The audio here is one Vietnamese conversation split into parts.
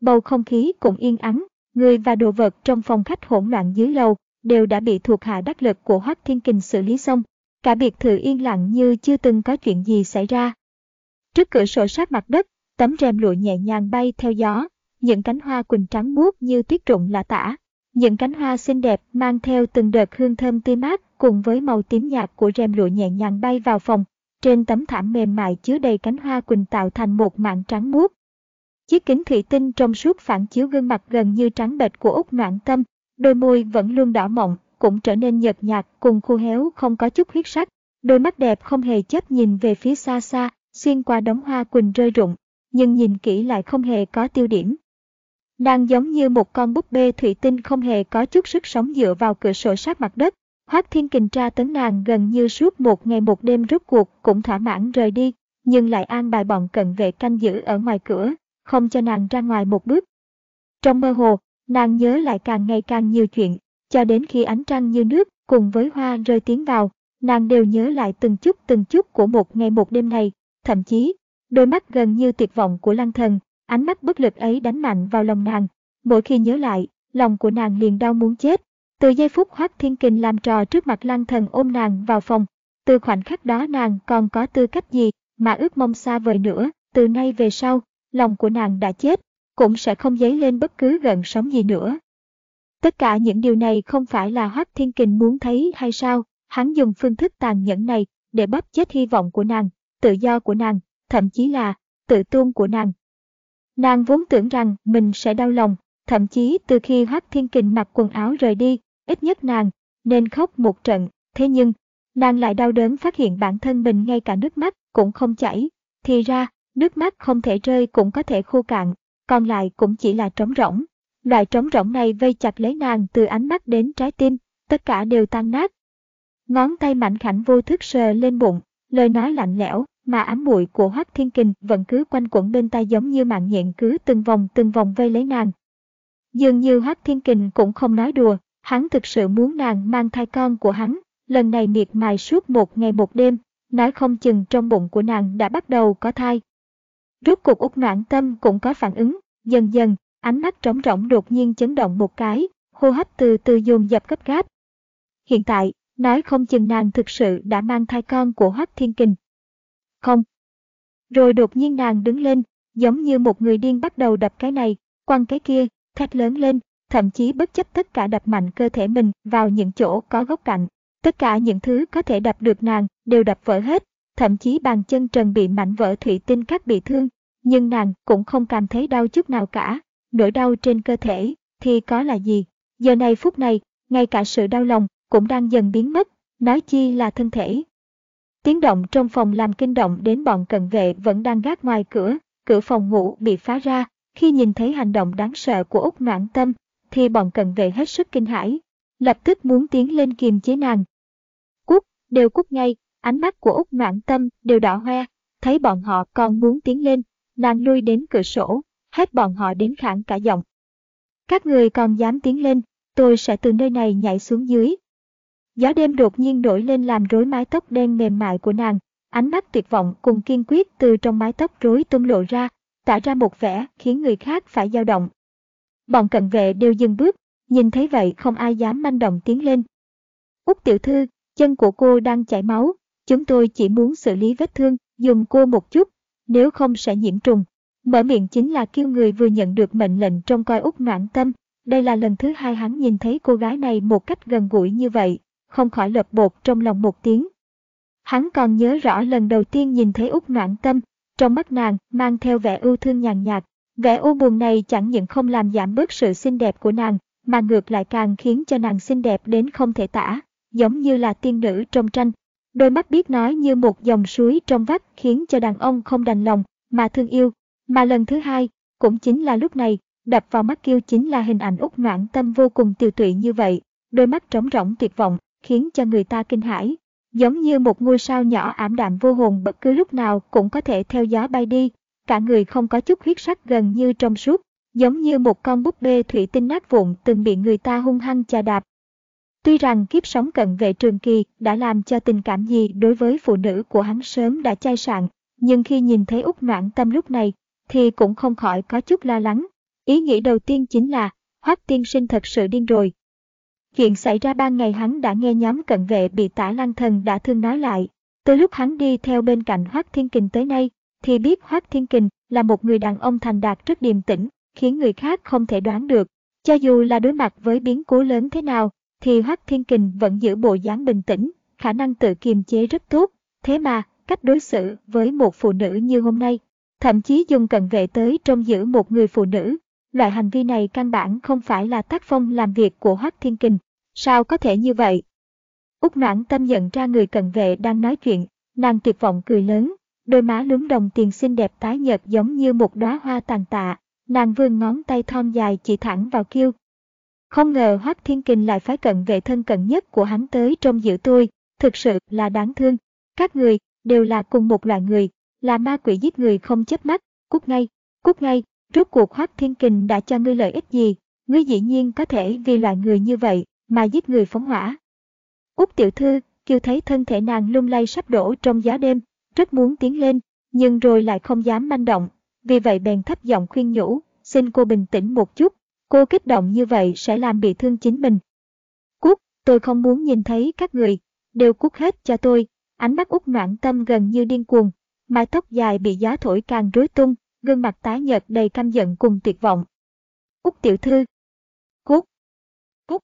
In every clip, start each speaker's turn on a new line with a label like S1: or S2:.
S1: bầu không khí cũng yên ắng, người và đồ vật trong phòng khách hỗn loạn dưới lầu đều đã bị thuộc hạ đắc lực của Hoắc Thiên Kình xử lý xong, cả biệt thự yên lặng như chưa từng có chuyện gì xảy ra. Trước cửa sổ sát mặt đất, tấm rèm lụa nhẹ nhàng bay theo gió, những cánh hoa quỳnh trắng muốt như tuyết rụng lạ tả. Những cánh hoa xinh đẹp mang theo từng đợt hương thơm tươi mát cùng với màu tím nhạt của rèm lụa nhẹ nhàng bay vào phòng. Trên tấm thảm mềm mại chứa đầy cánh hoa quỳnh tạo thành một mạng trắng muốt, Chiếc kính thủy tinh trong suốt phản chiếu gương mặt gần như trắng bệch của Úc Noãn Tâm, đôi môi vẫn luôn đỏ mọng, cũng trở nên nhợt nhạt cùng khô héo không có chút huyết sắc. Đôi mắt đẹp không hề chấp nhìn về phía xa xa, xuyên qua đống hoa quỳnh rơi rụng, nhưng nhìn kỹ lại không hề có tiêu điểm. Nàng giống như một con búp bê thủy tinh không hề có chút sức sống dựa vào cửa sổ sát mặt đất. Hoác Thiên Kình tra tấn nàng gần như suốt một ngày một đêm rút cuộc cũng thỏa mãn rời đi, nhưng lại an bài bọn cận vệ canh giữ ở ngoài cửa, không cho nàng ra ngoài một bước. Trong mơ hồ, nàng nhớ lại càng ngày càng nhiều chuyện, cho đến khi ánh trăng như nước cùng với hoa rơi tiến vào, nàng đều nhớ lại từng chút từng chút của một ngày một đêm này, thậm chí, đôi mắt gần như tuyệt vọng của lăng thần, ánh mắt bất lực ấy đánh mạnh vào lòng nàng. Mỗi khi nhớ lại, lòng của nàng liền đau muốn chết. Từ giây phút Hoác Thiên Kình làm trò trước mặt lăng thần ôm nàng vào phòng, từ khoảnh khắc đó nàng còn có tư cách gì mà ước mong xa vời nữa, từ nay về sau, lòng của nàng đã chết, cũng sẽ không dấy lên bất cứ gần sóng gì nữa. Tất cả những điều này không phải là Hoác Thiên Kình muốn thấy hay sao, hắn dùng phương thức tàn nhẫn này để bóp chết hy vọng của nàng, tự do của nàng, thậm chí là tự tôn của nàng. Nàng vốn tưởng rằng mình sẽ đau lòng, thậm chí từ khi Hoác Thiên Kình mặc quần áo rời đi, ít nhất nàng nên khóc một trận, thế nhưng, nàng lại đau đớn phát hiện bản thân mình ngay cả nước mắt cũng không chảy. Thì ra, Nước mắt không thể rơi cũng có thể khô cạn, còn lại cũng chỉ là trống rỗng. Loại trống rỗng này vây chặt lấy nàng từ ánh mắt đến trái tim, tất cả đều tan nát. Ngón tay mạnh khảnh vô thức sờ lên bụng, lời nói lạnh lẽo mà ám muội của Hoắc Thiên Kình vẫn cứ quanh quẩn bên tai giống như mạng nhện cứ từng vòng từng vòng vây lấy nàng. Dường như Hoắc Thiên Kình cũng không nói đùa, hắn thực sự muốn nàng mang thai con của hắn, lần này miệt mài suốt một ngày một đêm, nói không chừng trong bụng của nàng đã bắt đầu có thai, Rốt cuộc út Noãn tâm cũng có phản ứng, dần dần, ánh mắt trống rỗng đột nhiên chấn động một cái, hô hấp từ từ dồn dập gấp gáp. Hiện tại, nói không chừng nàng thực sự đã mang thai con của Hoắc Thiên Kình. Không. Rồi đột nhiên nàng đứng lên, giống như một người điên bắt đầu đập cái này, quăng cái kia, thét lớn lên, thậm chí bất chấp tất cả đập mạnh cơ thể mình vào những chỗ có góc cạnh. Tất cả những thứ có thể đập được nàng đều đập vỡ hết, thậm chí bàn chân trần bị mảnh vỡ thủy tinh cắt bị thương, nhưng nàng cũng không cảm thấy đau chút nào cả. Nỗi đau trên cơ thể thì có là gì? Giờ này phút này, ngay cả sự đau lòng cũng đang dần biến mất, nói chi là thân thể. Tiếng động trong phòng làm kinh động đến bọn cận vệ vẫn đang gác ngoài cửa, cửa phòng ngủ bị phá ra. Khi nhìn thấy hành động đáng sợ của Úc Noãn Tâm, thì bọn cận vệ hết sức kinh hãi, lập tức muốn tiến lên kiềm chế nàng. Cút, đều cút ngay, Ánh mắt của Úc Noãn Tâm đều đỏ hoe, thấy bọn họ còn muốn tiến lên, nàng lui đến cửa sổ, hết bọn họ đến khản cả giọng. Các người còn dám tiến lên, tôi sẽ từ nơi này nhảy xuống dưới. Gió đêm đột nhiên nổi lên làm rối mái tóc đen mềm mại của nàng, ánh mắt tuyệt vọng cùng kiên quyết từ trong mái tóc rối tung lộ ra, tạo ra một vẻ khiến người khác phải dao động. Bọn cận vệ đều dừng bước, nhìn thấy vậy không ai dám manh động tiến lên. Úc tiểu thư, chân của cô đang chảy máu, Chúng tôi chỉ muốn xử lý vết thương, dùng cô một chút, nếu không sẽ nhiễm trùng. Mở miệng chính là kêu người vừa nhận được mệnh lệnh trong coi út noạn tâm. Đây là lần thứ hai hắn nhìn thấy cô gái này một cách gần gũi như vậy, không khỏi lợp bột trong lòng một tiếng. Hắn còn nhớ rõ lần đầu tiên nhìn thấy út noạn tâm, trong mắt nàng mang theo vẻ ưu thương nhàn nhạt. Vẻ u buồn này chẳng những không làm giảm bớt sự xinh đẹp của nàng, mà ngược lại càng khiến cho nàng xinh đẹp đến không thể tả, giống như là tiên nữ trong tranh, Đôi mắt biết nói như một dòng suối trong vắt khiến cho đàn ông không đành lòng mà thương yêu. Mà lần thứ hai, cũng chính là lúc này, đập vào mắt Kiêu chính là hình ảnh út noãn tâm vô cùng tiêu tụy như vậy, đôi mắt trống rỗng tuyệt vọng, khiến cho người ta kinh hãi. Giống như một ngôi sao nhỏ ảm đạm vô hồn bất cứ lúc nào cũng có thể theo gió bay đi, cả người không có chút huyết sắc gần như trong suốt, giống như một con búp bê thủy tinh nát vụn từng bị người ta hung hăng chà đạp. Tuy rằng kiếp sống cận vệ trường kỳ đã làm cho tình cảm gì đối với phụ nữ của hắn sớm đã chai sạn, nhưng khi nhìn thấy út noãn tâm lúc này, thì cũng không khỏi có chút lo lắng. Ý nghĩ đầu tiên chính là, hoắc tiên sinh thật sự điên rồi. Chuyện xảy ra ban ngày hắn đã nghe nhóm cận vệ bị tả lăng thần đã thương nói lại. Từ lúc hắn đi theo bên cạnh hoắc Thiên Kình tới nay, thì biết hoắc Thiên Kình là một người đàn ông thành đạt rất điềm tĩnh, khiến người khác không thể đoán được. Cho dù là đối mặt với biến cố lớn thế nào, thì Hoắc Thiên Kình vẫn giữ bộ dáng bình tĩnh, khả năng tự kiềm chế rất tốt. Thế mà, cách đối xử với một phụ nữ như hôm nay, thậm chí dùng cận vệ tới trông giữ một người phụ nữ. Loại hành vi này căn bản không phải là tác phong làm việc của Hoắc Thiên Kình. Sao có thể như vậy? Úc noãn tâm nhận ra người cận vệ đang nói chuyện, nàng tuyệt vọng cười lớn, đôi má lúm đồng tiền xinh đẹp tái nhợt giống như một đóa hoa tàn tạ, nàng vươn ngón tay thon dài chỉ thẳng vào kiêu. Không ngờ Hoác Thiên Kình lại phái cận vệ thân cận nhất của hắn tới trong giữ tôi, thực sự là đáng thương. Các người, đều là cùng một loại người, là ma quỷ giết người không chớp mắt, cút ngay, cút ngay, rốt cuộc Hoác Thiên Kình đã cho ngươi lợi ích gì, ngươi dĩ nhiên có thể vì loại người như vậy mà giết người phóng hỏa. Út tiểu thư, kêu thấy thân thể nàng lung lay sắp đổ trong gió đêm, rất muốn tiến lên, nhưng rồi lại không dám manh động, vì vậy bèn thấp giọng khuyên nhủ, xin cô bình tĩnh một chút, cô kích động như vậy sẽ làm bị thương chính mình. Cút, tôi không muốn nhìn thấy các người, đều cút hết cho tôi, ánh mắt út noạn tâm gần như điên cuồng, mái tóc dài bị gió thổi càng rối tung, gương mặt tái nhợt đầy căm giận cùng tuyệt vọng. Út tiểu thư. Cút. Cút.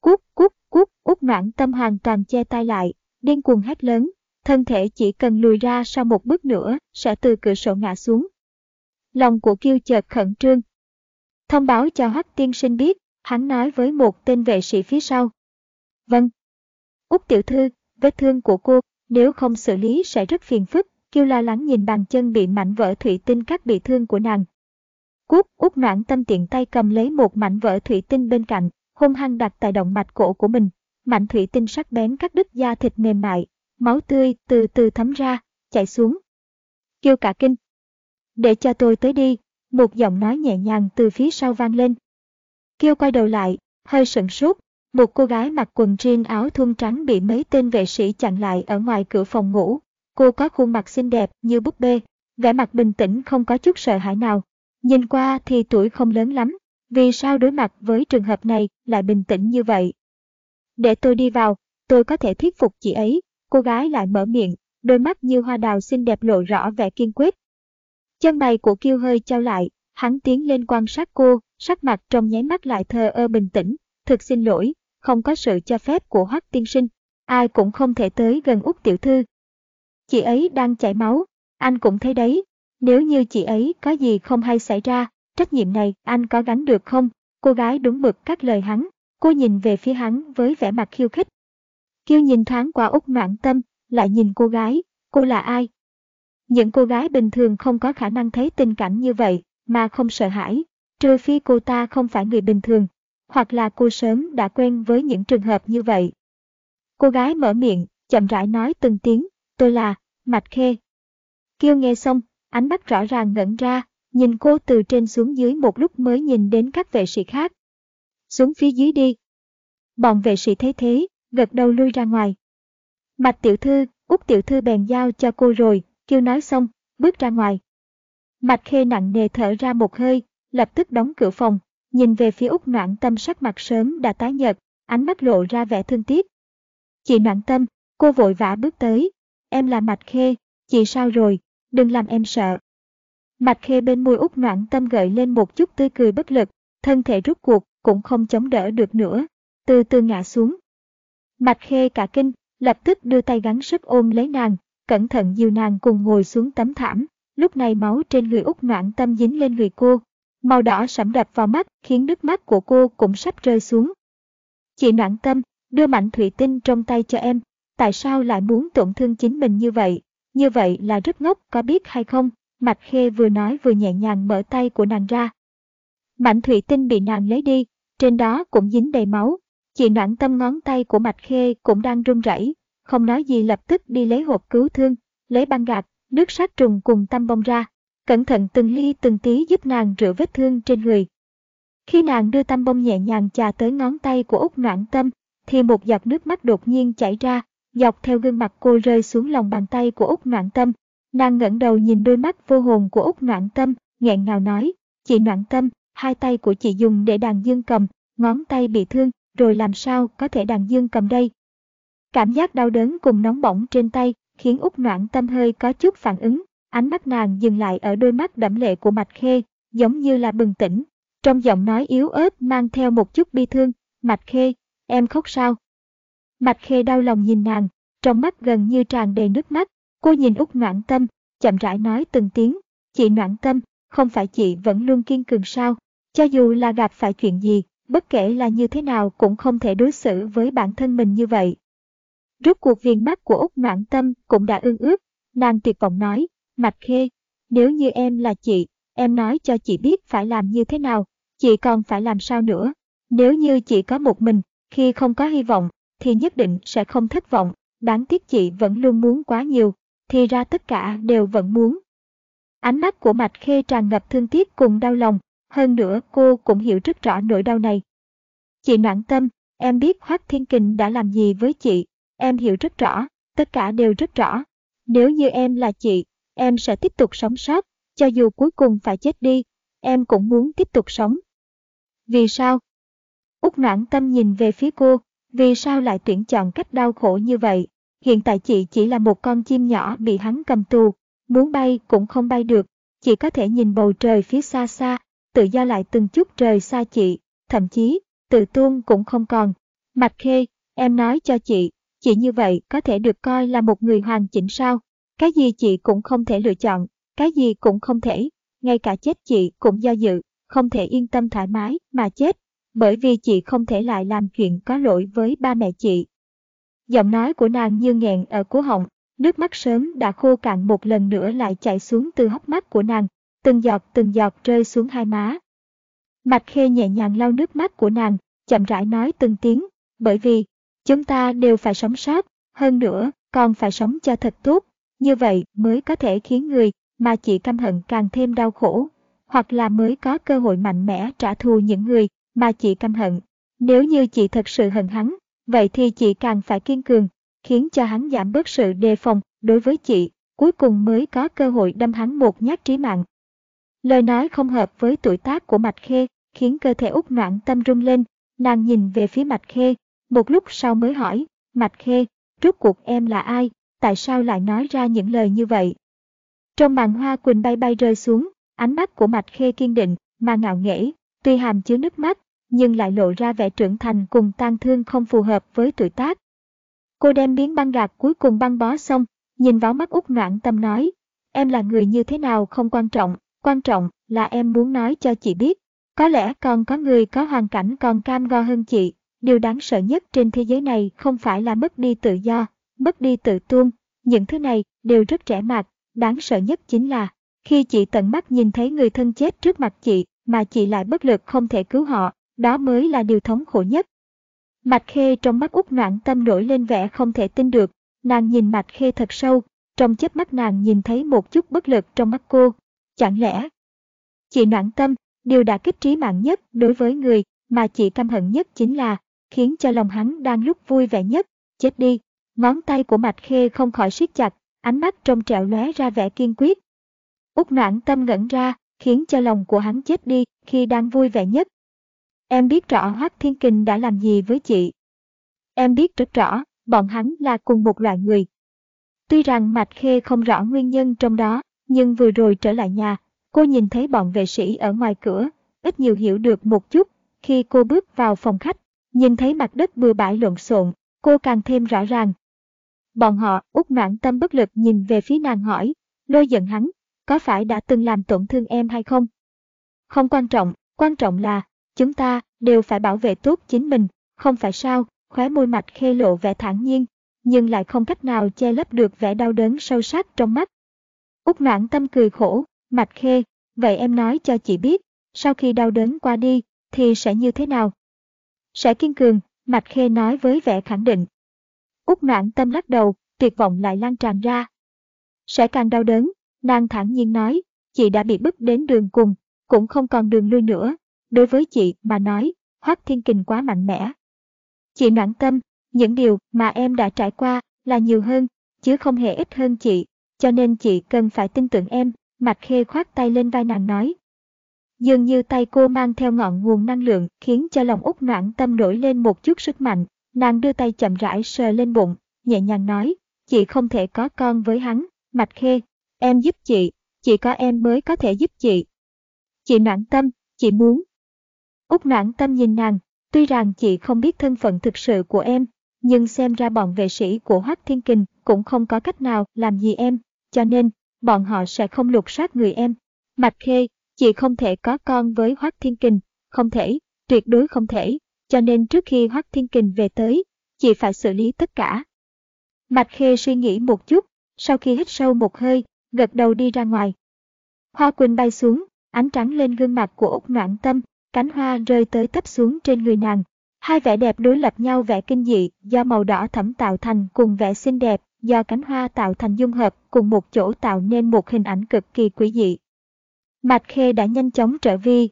S1: Cút, cút, cút, út noạn tâm hoàn toàn che tay lại, điên cuồng hét lớn, thân thể chỉ cần lùi ra sau một bước nữa sẽ từ cửa sổ ngã xuống. Lòng của kiêu chợt khẩn trương. Thông báo cho Hoắc tiên sinh biết, hắn nói với một tên vệ sĩ phía sau. Vâng. Úc tiểu thư, vết thương của cô, nếu không xử lý sẽ rất phiền phức, kiêu lo lắng nhìn bàn chân bị mảnh vỡ thủy tinh cắt bị thương của nàng. Cút, út noãn tâm tiện tay cầm lấy một mảnh vỡ thủy tinh bên cạnh, hung hăng đặt tại động mạch cổ của mình. Mảnh thủy tinh sắc bén cắt đứt da thịt mềm mại, máu tươi từ từ thấm ra, chảy xuống. Kêu cả kinh. Để cho tôi tới đi, một giọng nói nhẹ nhàng từ phía sau vang lên. Kêu quay đầu lại, hơi sửng sốt, một cô gái mặc quần jean áo thun trắng bị mấy tên vệ sĩ chặn lại ở ngoài cửa phòng ngủ. Cô có khuôn mặt xinh đẹp như búp bê, vẻ mặt bình tĩnh không có chút sợ hãi nào. Nhìn qua thì tuổi không lớn lắm, vì sao đối mặt với trường hợp này lại bình tĩnh như vậy? Để tôi đi vào, tôi có thể thuyết phục chị ấy, cô gái lại mở miệng, đôi mắt như hoa đào xinh đẹp lộ rõ vẻ kiên quyết. Chân mày của Kiêu hơi trao lại, hắn tiến lên quan sát cô, sắc mặt trong nháy mắt lại thờ ơ bình tĩnh, thực xin lỗi, không có sự cho phép của Hoắc tiên sinh, ai cũng không thể tới gần Úc tiểu thư. Chị ấy đang chảy máu, anh cũng thấy đấy, nếu như chị ấy có gì không hay xảy ra, trách nhiệm này anh có gánh được không? Cô gái đúng mực các lời hắn, cô nhìn về phía hắn với vẻ mặt khiêu khích. Kiêu nhìn thoáng qua Úc noạn tâm, lại nhìn cô gái, cô là ai? Những cô gái bình thường không có khả năng thấy tình cảnh như vậy, mà không sợ hãi, trừ phi cô ta không phải người bình thường, hoặc là cô sớm đã quen với những trường hợp như vậy. Cô gái mở miệng, chậm rãi nói từng tiếng, tôi là, Mạch Khê. Kiêu nghe xong, ánh mắt rõ ràng ngẩn ra, nhìn cô từ trên xuống dưới một lúc mới nhìn đến các vệ sĩ khác. Xuống phía dưới đi. Bọn vệ sĩ thấy thế, gật đầu lui ra ngoài. Mạch tiểu thư, út tiểu thư bèn giao cho cô rồi, kêu nói xong, bước ra ngoài. Mạch khê nặng nề thở ra một hơi, lập tức đóng cửa phòng, nhìn về phía Úc noãn tâm sắc mặt sớm đã tái nhợt, ánh mắt lộ ra vẻ thương tiếc. Chị noãn tâm, cô vội vã bước tới. Em là Mạch khê, chị sao rồi, đừng làm em sợ. Mạch khê bên môi Úc noãn tâm gợi lên một chút tươi cười bất lực, thân thể rút cuộc cũng không chống đỡ được nữa, từ từ ngã xuống. Mạch khê cả kinh, lập tức đưa tay gắn sức ôm lấy nàng, cẩn thận dìu nàng cùng ngồi xuống tấm thảm. Lúc này máu trên người út noãn tâm dính lên người cô, màu đỏ sẫm đập vào mắt khiến nước mắt của cô cũng sắp rơi xuống. Chị noãn tâm, đưa mạnh thủy tinh trong tay cho em, tại sao lại muốn tổn thương chính mình như vậy? Như vậy là rất ngốc có biết hay không? Mạch Khê vừa nói vừa nhẹ nhàng mở tay của nàng ra. Mạnh thủy tinh bị nàng lấy đi, trên đó cũng dính đầy máu. Chị noãn tâm ngón tay của Mạch Khê cũng đang run rẩy, không nói gì lập tức đi lấy hộp cứu thương, lấy băng gạc, nước sát trùng cùng tăm bông ra. Cẩn thận từng ly từng tí giúp nàng rửa vết thương trên người. Khi nàng đưa tăm bông nhẹ nhàng chà tới ngón tay của Úc Noãn Tâm, thì một giọt nước mắt đột nhiên chảy ra, dọc theo gương mặt cô rơi xuống lòng bàn tay của Úc Noãn Tâm. Nàng ngẩng đầu nhìn đôi mắt vô hồn của Úc Noãn Tâm, nghẹn ngào nói, chị Noãn Tâm, hai tay của chị dùng để đàn dương cầm, ngón tay bị thương, rồi làm sao có thể đàn dương cầm đây. Cảm giác đau đớn cùng nóng bỏng trên tay khiến Úc Noãn Tâm hơi có chút phản ứng, ánh mắt nàng dừng lại ở đôi mắt đẫm lệ của Mạch Khê, giống như là bừng tỉnh. Trong giọng nói yếu ớt mang theo một chút bi thương, Mạch Khê, em khóc sao? Mạch Khê đau lòng nhìn nàng, trong mắt gần như tràn đầy nước mắt, cô nhìn Úc Noãn Tâm, chậm rãi nói từng tiếng, chị Noãn Tâm, không phải chị vẫn luôn kiên cường sao, cho dù là gặp phải chuyện gì, bất kể là như thế nào cũng không thể đối xử với bản thân mình như vậy. Rốt cuộc viền mắt của Úc Noãn Tâm cũng đã ương ướt, nàng tuyệt vọng nói, Mạch Khê, nếu như em là chị, em nói cho chị biết phải làm như thế nào, chị còn phải làm sao nữa. Nếu như chị có một mình, khi không có hy vọng, thì nhất định sẽ không thất vọng, đáng tiếc chị vẫn luôn muốn quá nhiều, thì ra tất cả đều vẫn muốn. Ánh mắt của Mạch Khê tràn ngập thương tiếc cùng đau lòng, hơn nữa cô cũng hiểu rất rõ nỗi đau này. Chị noãn tâm, em biết Hoác Thiên Kình đã làm gì với chị, em hiểu rất rõ, tất cả đều rất rõ. Nếu như em là chị, em sẽ tiếp tục sống sót, cho dù cuối cùng phải chết đi, em cũng muốn tiếp tục sống. Vì sao? Úc noãn tâm nhìn về phía cô, vì sao lại tuyển chọn cách đau khổ như vậy? Hiện tại chị chỉ là một con chim nhỏ bị hắn cầm tù, muốn bay cũng không bay được, chỉ có thể nhìn bầu trời phía xa xa, tự do lại từng chút trời xa chị, thậm chí, tự tuôn cũng không còn. Mạch Khê, em nói cho chị, chị như vậy có thể được coi là một người hoàn chỉnh sao? Cái gì chị cũng không thể lựa chọn, cái gì cũng không thể, ngay cả chết chị cũng do dự, không thể yên tâm thoải mái mà chết, bởi vì chị không thể lại làm chuyện có lỗi với ba mẹ chị. Giọng nói của nàng như nghẹn ở cổ họng, nước mắt sớm đã khô cạn một lần nữa lại chảy xuống từ hốc mắt của nàng, từng giọt từng giọt rơi xuống hai má. Mạch khê nhẹ nhàng lau nước mắt của nàng, chậm rãi nói từng tiếng, bởi vì, chúng ta đều phải sống sót, hơn nữa, còn phải sống cho thật tốt, như vậy mới có thể khiến người mà chị căm hận càng thêm đau khổ, hoặc là mới có cơ hội mạnh mẽ trả thù những người mà chị căm hận. Nếu như chị thật sự hận hắn, vậy thì chị càng phải kiên cường, khiến cho hắn giảm bớt sự đề phòng đối với chị, cuối cùng mới có cơ hội đâm hắn một nhát trí mạng. Lời nói không hợp với tuổi tác của Mạch Khê, khiến cơ thể út noạn tâm rung lên, nàng nhìn về phía Mạch Khê, một lúc sau mới hỏi, Mạch Khê, rốt cuộc em là ai, tại sao lại nói ra những lời như vậy? Trong màn hoa quỳnh bay bay rơi xuống, ánh mắt của Mạch Khê kiên định, mà ngạo nghễ, tuy hàm chứa nước mắt, nhưng lại lộ ra vẻ trưởng thành cùng tan thương không phù hợp với tuổi tác. Cô đem miếng băng gạc cuối cùng băng bó xong, nhìn vào mắt út noạn tâm nói, em là người như thế nào không quan trọng, quan trọng là em muốn nói cho chị biết. Có lẽ còn có người có hoàn cảnh còn cam go hơn chị, điều đáng sợ nhất trên thế giới này không phải là mất đi tự do, mất đi tự tôn, những thứ này đều rất trẻ mạt, đáng sợ nhất chính là khi chị tận mắt nhìn thấy người thân chết trước mặt chị mà chị lại bất lực không thể cứu họ, đó mới là điều thống khổ nhất. Mạch Khê trong mắt út noạn tâm nổi lên vẻ không thể tin được, nàng nhìn Mạch Khê thật sâu, trong chớp mắt nàng nhìn thấy một chút bất lực trong mắt cô. Chẳng lẽ, chị noạn tâm, điều đã kích trí mạng nhất đối với người mà chị căm hận nhất chính là khiến cho lòng hắn đang lúc vui vẻ nhất, chết đi. Ngón tay của Mạch Khê không khỏi siết chặt, ánh mắt trong trẻo lóe ra vẻ kiên quyết. Úc noãn tâm ngẩn ra, khiến cho lòng của hắn chết đi khi đang vui vẻ nhất. Em biết rõ Hoác Thiên Kình đã làm gì với chị. Em biết rất rõ, bọn hắn là cùng một loại người. Tuy rằng Mạch Khê không rõ nguyên nhân trong đó, nhưng vừa rồi trở lại nhà, cô nhìn thấy bọn vệ sĩ ở ngoài cửa, ít nhiều hiểu được một chút. Khi cô bước vào phòng khách, nhìn thấy mặt đất bừa bãi lộn xộn, cô càng thêm rõ ràng. Bọn họ, út noãn tâm bất lực nhìn về phía nàng hỏi, lôi giận hắn, có phải đã từng làm tổn thương em hay không? Không quan trọng, quan trọng là, chúng ta đều phải bảo vệ tốt chính mình, không phải sao, khóe môi mặt khê lộ vẻ thản nhiên, nhưng lại không cách nào che lấp được vẻ đau đớn sâu sắc trong mắt. Úc noãn tâm cười khổ, mạch khê, vậy em nói cho chị biết, sau khi đau đớn qua đi, thì sẽ như thế nào? Sẽ kiên cường, Mạch Khê nói với vẻ khẳng định. Úc noãn tâm lắc đầu, tuyệt vọng lại lan tràn ra. Sẽ càng đau đớn, nàng thản nhiên nói, chị đã bị bức đến đường cùng, cũng không còn đường lui nữa. Đối với chị mà nói, Hoác Thiên Kình quá mạnh mẽ. Chị noãn tâm, những điều mà em đã trải qua là nhiều hơn, chứ không hề ít hơn chị, cho nên chị cần phải tin tưởng em, Mạch Khê khoát tay lên vai nàng nói. Dường như tay cô mang theo ngọn nguồn năng lượng khiến cho lòng út noãn tâm nổi lên một chút sức mạnh, nàng đưa tay chậm rãi sờ lên bụng, nhẹ nhàng nói, chị không thể có con với hắn, Mạch Khê, em giúp chị, chỉ có em mới có thể giúp chị. Chị noãn tâm, chị muốn. Út noãn tâm nhìn nàng, tuy rằng chị không biết thân phận thực sự của em, nhưng xem ra bọn vệ sĩ của Hoác Thiên Kình cũng không có cách nào làm gì em, cho nên bọn họ sẽ không lục soát người em. Mạch Khê, chị không thể có con với Hoắc Thiên Kình, không thể, tuyệt đối không thể, cho nên trước khi Hoắc Thiên Kình về tới, chị phải xử lý tất cả. Mạch Khê suy nghĩ một chút, sau khi hít sâu một hơi, gật đầu đi ra ngoài. Hoa quỳnh bay xuống, ánh trắng lên gương mặt của Úc Noãn Tâm, cánh hoa rơi tới thấp xuống trên người nàng. Hai vẻ đẹp đối lập nhau vẻ kinh dị do màu đỏ thẫm tạo thành cùng vẻ xinh đẹp do cánh hoa tạo thành dung hợp cùng một chỗ tạo nên một hình ảnh cực kỳ quý dị. Mạch Khê đã nhanh chóng trở vi.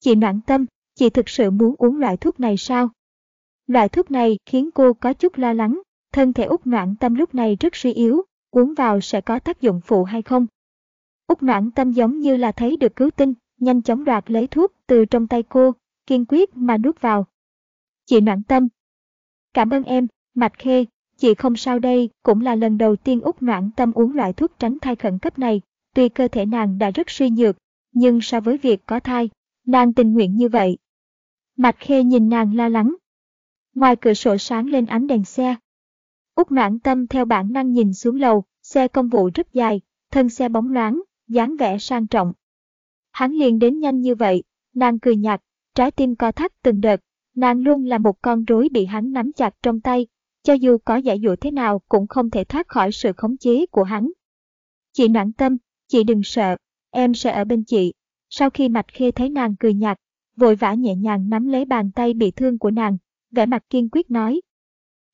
S1: Chị noãn tâm, chị thực sự muốn uống loại thuốc này sao? Loại thuốc này khiến cô có chút lo lắng, thân thể Úc noãn tâm lúc này rất suy yếu, uống vào sẽ có tác dụng phụ hay không? Úc noãn tâm giống như là thấy được cứu tinh, nhanh chóng đoạt lấy thuốc từ trong tay cô, kiên quyết mà nuốt vào. Chị noãn tâm. Cảm ơn em, Mạch Khê, chị không sao đây, cũng là lần đầu tiên Úc noãn tâm uống loại thuốc tránh thai khẩn cấp này, tuy cơ thể nàng đã rất suy nhược, nhưng so với việc có thai, nàng tình nguyện như vậy. Mạch Khê nhìn nàng lo lắng. Ngoài cửa sổ sáng lên ánh đèn xe. Út noãn tâm theo bản năng nhìn xuống lầu, xe công vụ rất dài, thân xe bóng loáng, dáng vẻ sang trọng. Hắn liền đến nhanh như vậy, nàng cười nhạt, trái tim co thắt từng đợt, nàng luôn là một con rối bị hắn nắm chặt trong tay, cho dù có giải dụ thế nào cũng không thể thoát khỏi sự khống chế của hắn. Chị noãn tâm, chị đừng sợ, em sẽ ở bên chị. Sau khi Mạch Khê thấy nàng cười nhạt, vội vã nhẹ nhàng nắm lấy bàn tay bị thương của nàng, vẻ mặt kiên quyết nói.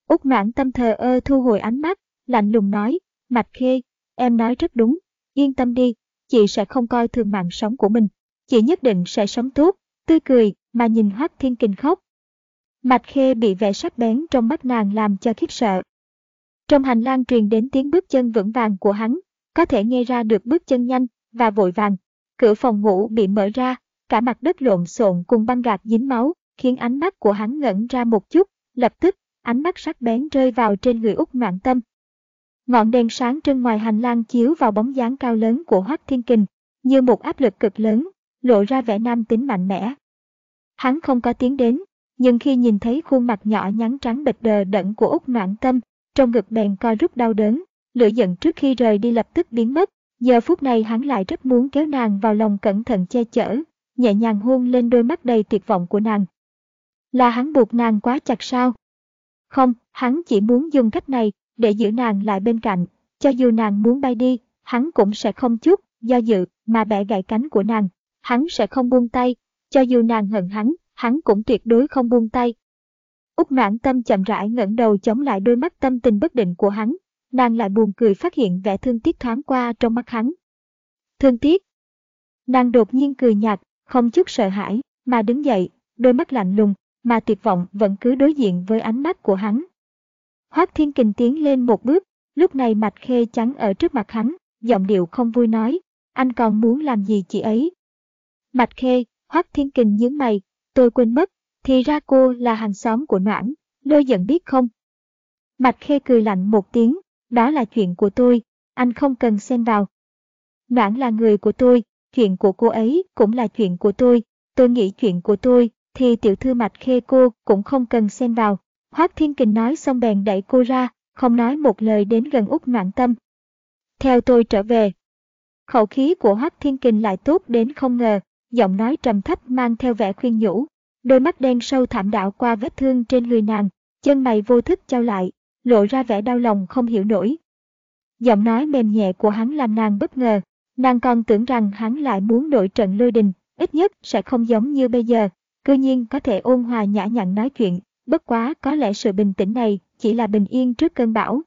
S1: Úc noãn tâm thờ ơ thu hồi ánh mắt, lạnh lùng nói, Mạch Khê, em nói rất đúng, yên tâm đi, chị sẽ không coi thường mạng sống của mình, chị nhất định sẽ sống tốt, tươi cười mà nhìn Hoắc Thiên Kình khóc. Mạch Khê bị vẻ sắc bén trong mắt nàng làm cho khiếp sợ. Trong hành lang truyền đến tiếng bước chân vững vàng của hắn, có thể nghe ra được bước chân nhanh và vội vàng. Cửa phòng ngủ bị mở ra, cả mặt đất lộn xộn cùng băng gạc dính máu, khiến ánh mắt của hắn ngẩn ra một chút, lập tức, ánh mắt sắc bén rơi vào trên người út noạn tâm. Ngọn đèn sáng trên ngoài hành lang chiếu vào bóng dáng cao lớn của Hoắc Thiên Kình, như một áp lực cực lớn, lộ ra vẻ nam tính mạnh mẽ. Hắn không có tiếng đến, nhưng khi nhìn thấy khuôn mặt nhỏ nhắn trắng bệch đờ đẫn của Úc Noãn Tâm, trong ngực bèn co rút đau đớn, lửa giận trước khi rời đi lập tức biến mất. Giờ phút này hắn lại rất muốn kéo nàng vào lòng cẩn thận che chở, nhẹ nhàng hôn lên đôi mắt đầy tuyệt vọng của nàng. Là hắn buộc nàng quá chặt sao? Không, hắn chỉ muốn dùng cách này để giữ nàng lại bên cạnh, cho dù nàng muốn bay đi, hắn cũng sẽ không chút do dự mà bẻ gãy cánh của nàng. Hắn sẽ không buông tay, cho dù nàng hận hắn, hắn cũng tuyệt đối không buông tay. Úc noãn tâm chậm rãi ngẩng đầu chống lại đôi mắt tâm tình bất định của hắn, nàng lại buồn cười phát hiện vẻ thương tiếc thoáng qua trong mắt hắn. Thương tiếc. Nàng đột nhiên cười nhạt, không chút sợ hãi, mà đứng dậy, đôi mắt lạnh lùng, mà tuyệt vọng vẫn cứ đối diện với ánh mắt của hắn. Hoác Thiên Kình tiến lên một bước, lúc này mạch khê trắng ở trước mặt hắn, giọng điệu không vui nói, anh còn muốn làm gì chị ấy? Mạch khê, Hoác Thiên Kình nhướng mày, tôi quên mất, thì ra cô là hàng xóm của Noãn, lôi giận biết không? Mạch khê cười lạnh một tiếng, đó là chuyện của tôi, anh không cần xen vào. Noãn là người của tôi, chuyện của cô ấy cũng là chuyện của tôi, tôi nghĩ chuyện của tôi, thì tiểu thư mạch khê cô cũng không cần xen vào. Hoác Thiên Kình nói xong bèn đẩy cô ra, không nói một lời đến gần út noạn tâm. Theo tôi trở về. Khẩu khí của Hoác Thiên Kình lại tốt đến không ngờ, giọng nói trầm thấp mang theo vẻ khuyên nhủ. Đôi mắt đen sâu thảm đảo qua vết thương trên người nàng, chân mày vô thức trao lại, lộ ra vẻ đau lòng không hiểu nổi. Giọng nói mềm nhẹ của hắn làm nàng bất ngờ, nàng còn tưởng rằng hắn lại muốn đổi trận lôi đình, ít nhất sẽ không giống như bây giờ, cư nhiên có thể ôn hòa nhã nhặn nói chuyện, bất quá có lẽ sự bình tĩnh này chỉ là bình yên trước cơn bão.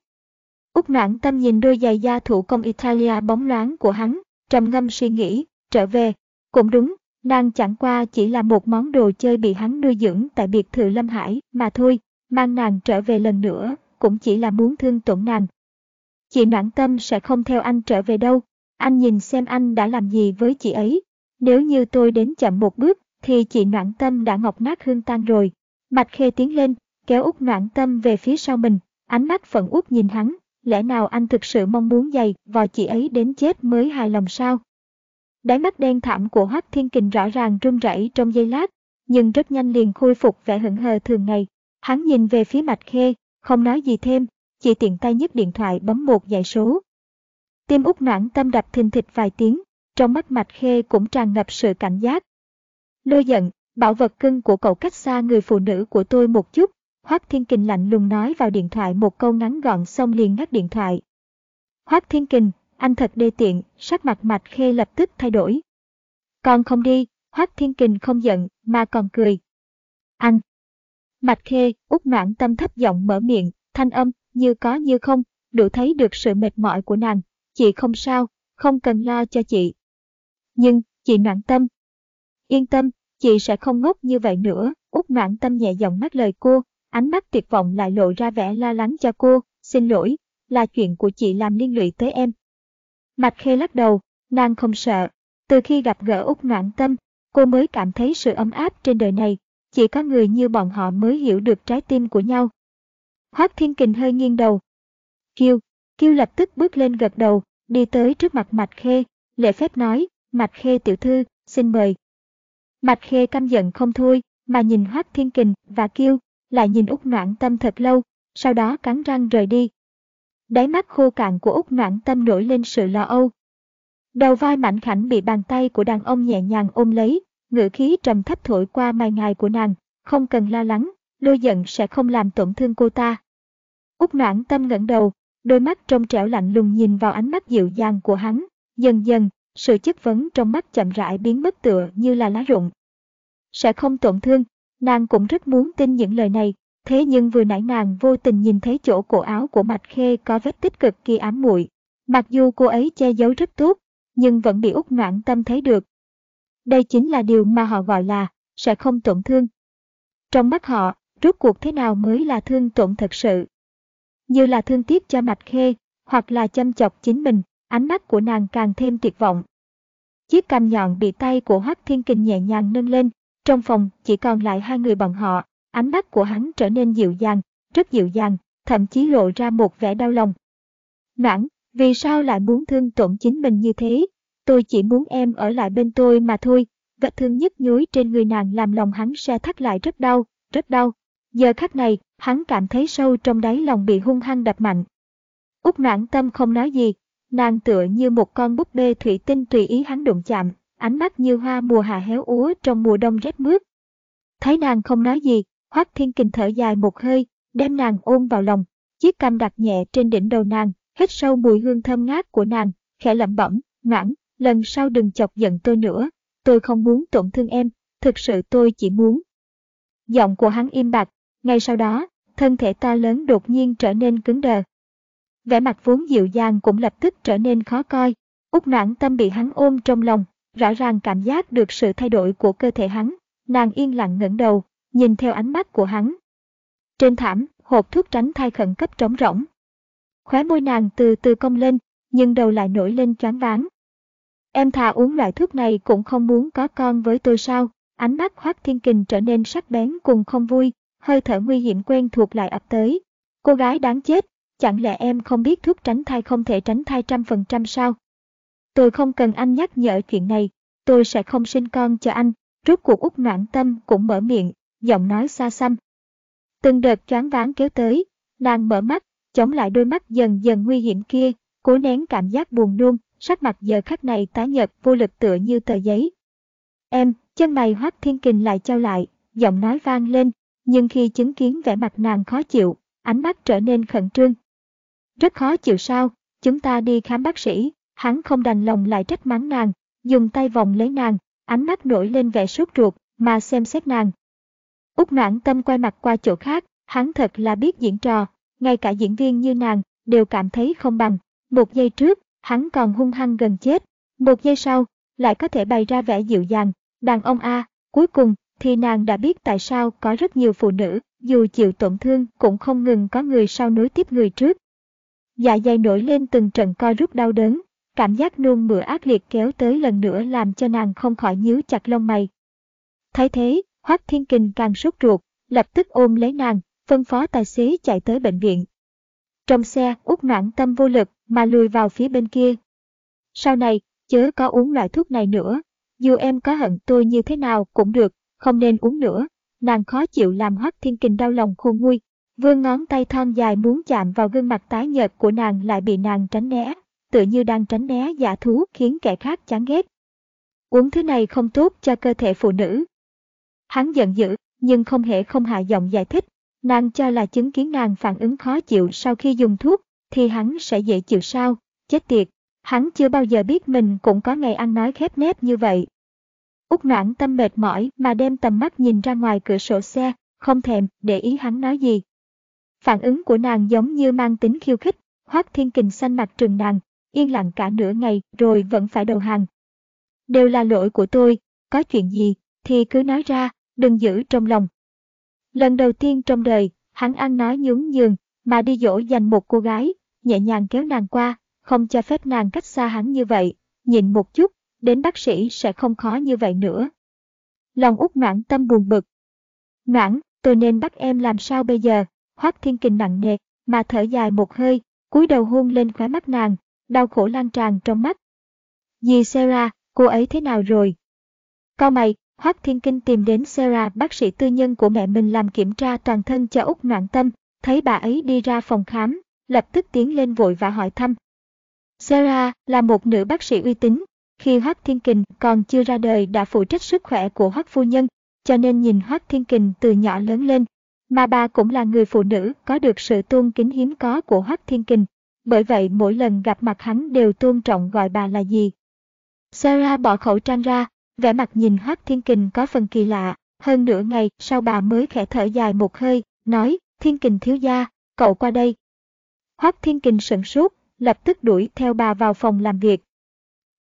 S1: Úc noãn tâm nhìn đôi giày da thủ công Italia bóng loáng của hắn, trầm ngâm suy nghĩ, trở về. Cũng đúng, nàng chẳng qua chỉ là một món đồ chơi bị hắn nuôi dưỡng tại biệt thự Lâm Hải mà thôi, mang nàng trở về lần nữa, cũng chỉ là muốn thương tổn nàng. Chị noãn tâm sẽ không theo anh trở về đâu, anh nhìn xem anh đã làm gì với chị ấy. Nếu như tôi đến chậm một bước, thì chị noãn tâm đã ngọc nát hương tan rồi. Mạch khê tiến lên, kéo út noãn tâm về phía sau mình, ánh mắt phận út nhìn hắn, lẽ nào anh thực sự mong muốn giày vò chị ấy đến chết mới hài lòng sao? Đáy mắt đen thẳm của Hoắc Thiên Kình rõ ràng run rẩy trong giây lát, nhưng rất nhanh liền khôi phục vẻ hững hờ thường ngày. Hắn nhìn về phía Mạch Khê, không nói gì thêm, chỉ tiện tay nhấc điện thoại bấm một dãy số. Tim út noãn tâm đập thình thịch vài tiếng, trong mắt Mạch Khê cũng tràn ngập sự cảnh giác. Lôi giận, bảo vật cưng của cậu cách xa người phụ nữ của tôi một chút, Hoác Thiên Kình lạnh lùng nói vào điện thoại một câu ngắn gọn xong liền ngắt điện thoại. Hoác Thiên Kình, anh thật đê tiện, sắc mặt Mạch Khê lập tức thay đổi. Con không đi, Hoác Thiên Kình không giận mà còn cười. Anh! Mạch Khê, út noãn tâm thấp giọng mở miệng, thanh âm, như có như không, đủ thấy được sự mệt mỏi của nàng. Chị không sao, không cần lo cho chị. Nhưng, chị noãn tâm. Yên tâm, chị sẽ không ngốc như vậy nữa, út noãn tâm nhẹ giọng mắt lời cô, ánh mắt tuyệt vọng lại lộ ra vẻ lo lắng cho cô, xin lỗi, là chuyện của chị làm liên lụy tới em. Mạch khê lắc đầu, nàng không sợ, từ khi gặp gỡ út noãn tâm, cô mới cảm thấy sự ấm áp trên đời này, chỉ có người như bọn họ mới hiểu được trái tim của nhau. Hoác Thiên Kình hơi nghiêng đầu. Kiêu, Kiêu lập tức bước lên gật đầu, đi tới trước mặt Mạch Khê, lễ phép nói, Mạch Khê tiểu thư, xin mời. Mạch Khê căm giận không thôi, mà nhìn Hoác Thiên Kình và Kiêu, lại nhìn Úc Noãn Tâm thật lâu, sau đó cắn răng rời đi. Đáy mắt khô cạn của Úc Noãn Tâm nổi lên sự lo âu. Đầu vai mảnh khảnh bị bàn tay của đàn ông nhẹ nhàng ôm lấy, ngữ khí trầm thấp thổi qua mai ngài của nàng, không cần lo lắng, lôi giận sẽ không làm tổn thương cô ta. Úc Noãn Tâm ngẩng đầu, đôi mắt trong trẻo lạnh lùng nhìn vào ánh mắt dịu dàng của hắn, dần dần, sự chất vấn trong mắt chậm rãi biến mất tựa như là lá rụng. Sẽ không tổn thương, Nàng cũng rất muốn tin những lời này, thế nhưng vừa nãy nàng vô tình nhìn thấy chỗ cổ áo của Mạch Khê có vết tích cực kỳ ám muội. Mặc dù cô ấy che giấu rất tốt, nhưng vẫn bị út noãn tâm thấy được. Đây chính là điều mà họ gọi là sẽ không tổn thương. Trong mắt họ, rốt cuộc thế nào mới là thương tổn thật sự? Như là thương tiếc cho Mạch Khê, hoặc là chăm chọc chính mình, ánh mắt của nàng càng thêm tuyệt vọng. Chiếc cằm nhọn bị tay của Hoắc Thiên Kình nhẹ nhàng nâng lên, trong phòng chỉ còn lại hai người bọn họ, ánh mắt của hắn trở nên dịu dàng, rất dịu dàng, thậm chí lộ ra một vẻ đau lòng. Noãn, vì sao lại muốn thương tổn chính mình như thế? Tôi chỉ muốn em ở lại bên tôi mà thôi. Vết thương nhức nhối trên người nàng làm lòng hắn xe thắt lại rất đau, rất đau. Giờ khắc này, hắn cảm thấy sâu trong đáy lòng bị hung hăng đập mạnh. Úc noãn tâm không nói gì, nàng tựa như một con búp bê thủy tinh tùy ý hắn đụng chạm, ánh mắt như hoa mùa hạ héo úa trong mùa đông rét mướt. Thấy nàng không nói gì, Hoắc Thiên Kình thở dài một hơi, đem nàng ôm vào lòng, chiếc cằm đặt nhẹ trên đỉnh đầu nàng, hít sâu mùi hương thơm ngát của nàng, khẽ lẩm bẩm, "Noãn, lần sau đừng chọc giận tôi nữa, tôi không muốn tổn thương em, thực sự tôi chỉ muốn." Giọng của hắn im bặt, ngay sau đó, thân thể ta lớn đột nhiên trở nên cứng đờ. Vẻ mặt vốn dịu dàng cũng lập tức trở nên khó coi, út Noãn tâm bị hắn ôm trong lòng, rõ ràng cảm giác được sự thay đổi của cơ thể hắn, nàng yên lặng ngẩng đầu, nhìn theo ánh mắt của hắn. Trên thảm, hộp thuốc tránh thai khẩn cấp trống rỗng. Khóe môi nàng từ từ cong lên, nhưng đầu lại nổi lên choáng váng. Em thà uống loại thuốc này cũng không muốn có con với tôi sao? Ánh mắt Hoác Thiên Kình trở nên sắc bén cùng không vui, hơi thở nguy hiểm quen thuộc lại ập tới. Cô gái đáng chết, chẳng lẽ em không biết thuốc tránh thai không thể tránh thai trăm phần trăm sao? Tôi không cần anh nhắc nhở chuyện này, tôi sẽ không sinh con cho anh. Rốt cuộc út noạn tâm cũng mở miệng, giọng nói xa xăm. Từng đợt choáng váng kéo tới, nàng mở mắt, chống lại đôi mắt dần dần nguy hiểm kia, cố nén cảm giác buồn nôn, sắc mặt giờ khắc này tái nhợt vô lực tựa như tờ giấy. Em, chân mày hoác thiên kình lại trao lại, giọng nói vang lên, nhưng khi chứng kiến vẻ mặt nàng khó chịu, ánh mắt trở nên khẩn trương. Rất khó chịu sao, chúng ta đi khám bác sĩ, Hắn không đành lòng lại trách mắng nàng, dùng tay vòng lấy nàng, ánh mắt nổi lên vẻ sốt ruột, mà xem xét nàng. Úc noãn tâm quay mặt qua chỗ khác, hắn thật là biết diễn trò, ngay cả diễn viên như nàng, đều cảm thấy không bằng. Một giây trước, hắn còn hung hăng gần chết. Một giây sau, lại có thể bày ra vẻ dịu dàng. Đàn ông A, cuối cùng, thì nàng đã biết tại sao có rất nhiều phụ nữ, dù chịu tổn thương cũng không ngừng có người sau nối tiếp người trước. Dạ dày nổi lên từng trận co rút đau đớn, cảm giác nôn mửa ác liệt kéo tới lần nữa làm cho nàng không khỏi nhíu chặt lông mày. Thấy thế, Hoác Thiên Kình càng sốt ruột, lập tức ôm lấy nàng, phân phó tài xế chạy tới bệnh viện. Trong xe, út noãn tâm vô lực mà lùi vào phía bên kia. Sau này, chớ có uống loại thuốc này nữa. Dù em có hận tôi như thế nào cũng được, không nên uống nữa. Nàng khó chịu làm Hoắc Thiên Kình đau lòng khôn nguôi. Vương ngón tay thon dài muốn chạm vào gương mặt tái nhợt của nàng lại bị nàng tránh né, tựa như đang tránh né giả thú khiến kẻ khác chán ghét. Uống thứ này không tốt cho cơ thể phụ nữ. Hắn giận dữ, nhưng không hề không hạ giọng giải thích. Nàng cho là chứng kiến nàng phản ứng khó chịu sau khi dùng thuốc, thì hắn sẽ dễ chịu sao, chết tiệt. Hắn chưa bao giờ biết mình cũng có ngày ăn nói khép nép như vậy. Úc noãn tâm mệt mỏi mà đem tầm mắt nhìn ra ngoài cửa sổ xe, không thèm để ý hắn nói gì. Phản ứng của nàng giống như mang tính khiêu khích, Hoác Thiên Kình xanh mặt trừng nàng, yên lặng cả nửa ngày rồi vẫn phải đầu hàng. Đều là lỗi của tôi, có chuyện gì thì cứ nói ra, đừng giữ trong lòng. Lần đầu tiên trong đời, hắn ăn nói nhún nhường, mà đi dỗ dành một cô gái, nhẹ nhàng kéo nàng qua, không cho phép nàng cách xa hắn như vậy, nhịn một chút, đến bác sĩ sẽ không khó như vậy nữa. Lòng út noãn tâm buồn bực. Noãn, tôi nên bắt em làm sao bây giờ? Hoác thiên kình nặng nề, mà thở dài một hơi, cúi đầu hôn lên khóe mắt nàng, đau khổ lan tràn trong mắt. Dì Sarah, cô ấy thế nào rồi? Cao mày, Hoác Thiên Kinh tìm đến Sarah bác sĩ tư nhân của mẹ mình làm kiểm tra toàn thân cho Úc Noạn Tâm, thấy bà ấy đi ra phòng khám, lập tức tiến lên vội và hỏi thăm. Sarah là một nữ bác sĩ uy tín, khi Hoác Thiên Kình còn chưa ra đời đã phụ trách sức khỏe của Hoác Phu Nhân, cho nên nhìn Hoác Thiên Kình từ nhỏ lớn lên, mà bà cũng là người phụ nữ có được sự tôn kính hiếm có của Hoác Thiên Kình, bởi vậy mỗi lần gặp mặt hắn đều tôn trọng gọi bà là gì. Sarah bỏ khẩu trang ra, vẻ mặt nhìn Hắc Thiên Kình có phần kỳ lạ, hơn nửa ngày sau bà mới khẽ thở dài một hơi, nói, Thiên Kình thiếu gia, cậu qua đây. Hắc Thiên Kình sửng sốt, lập tức đuổi theo bà vào phòng làm việc.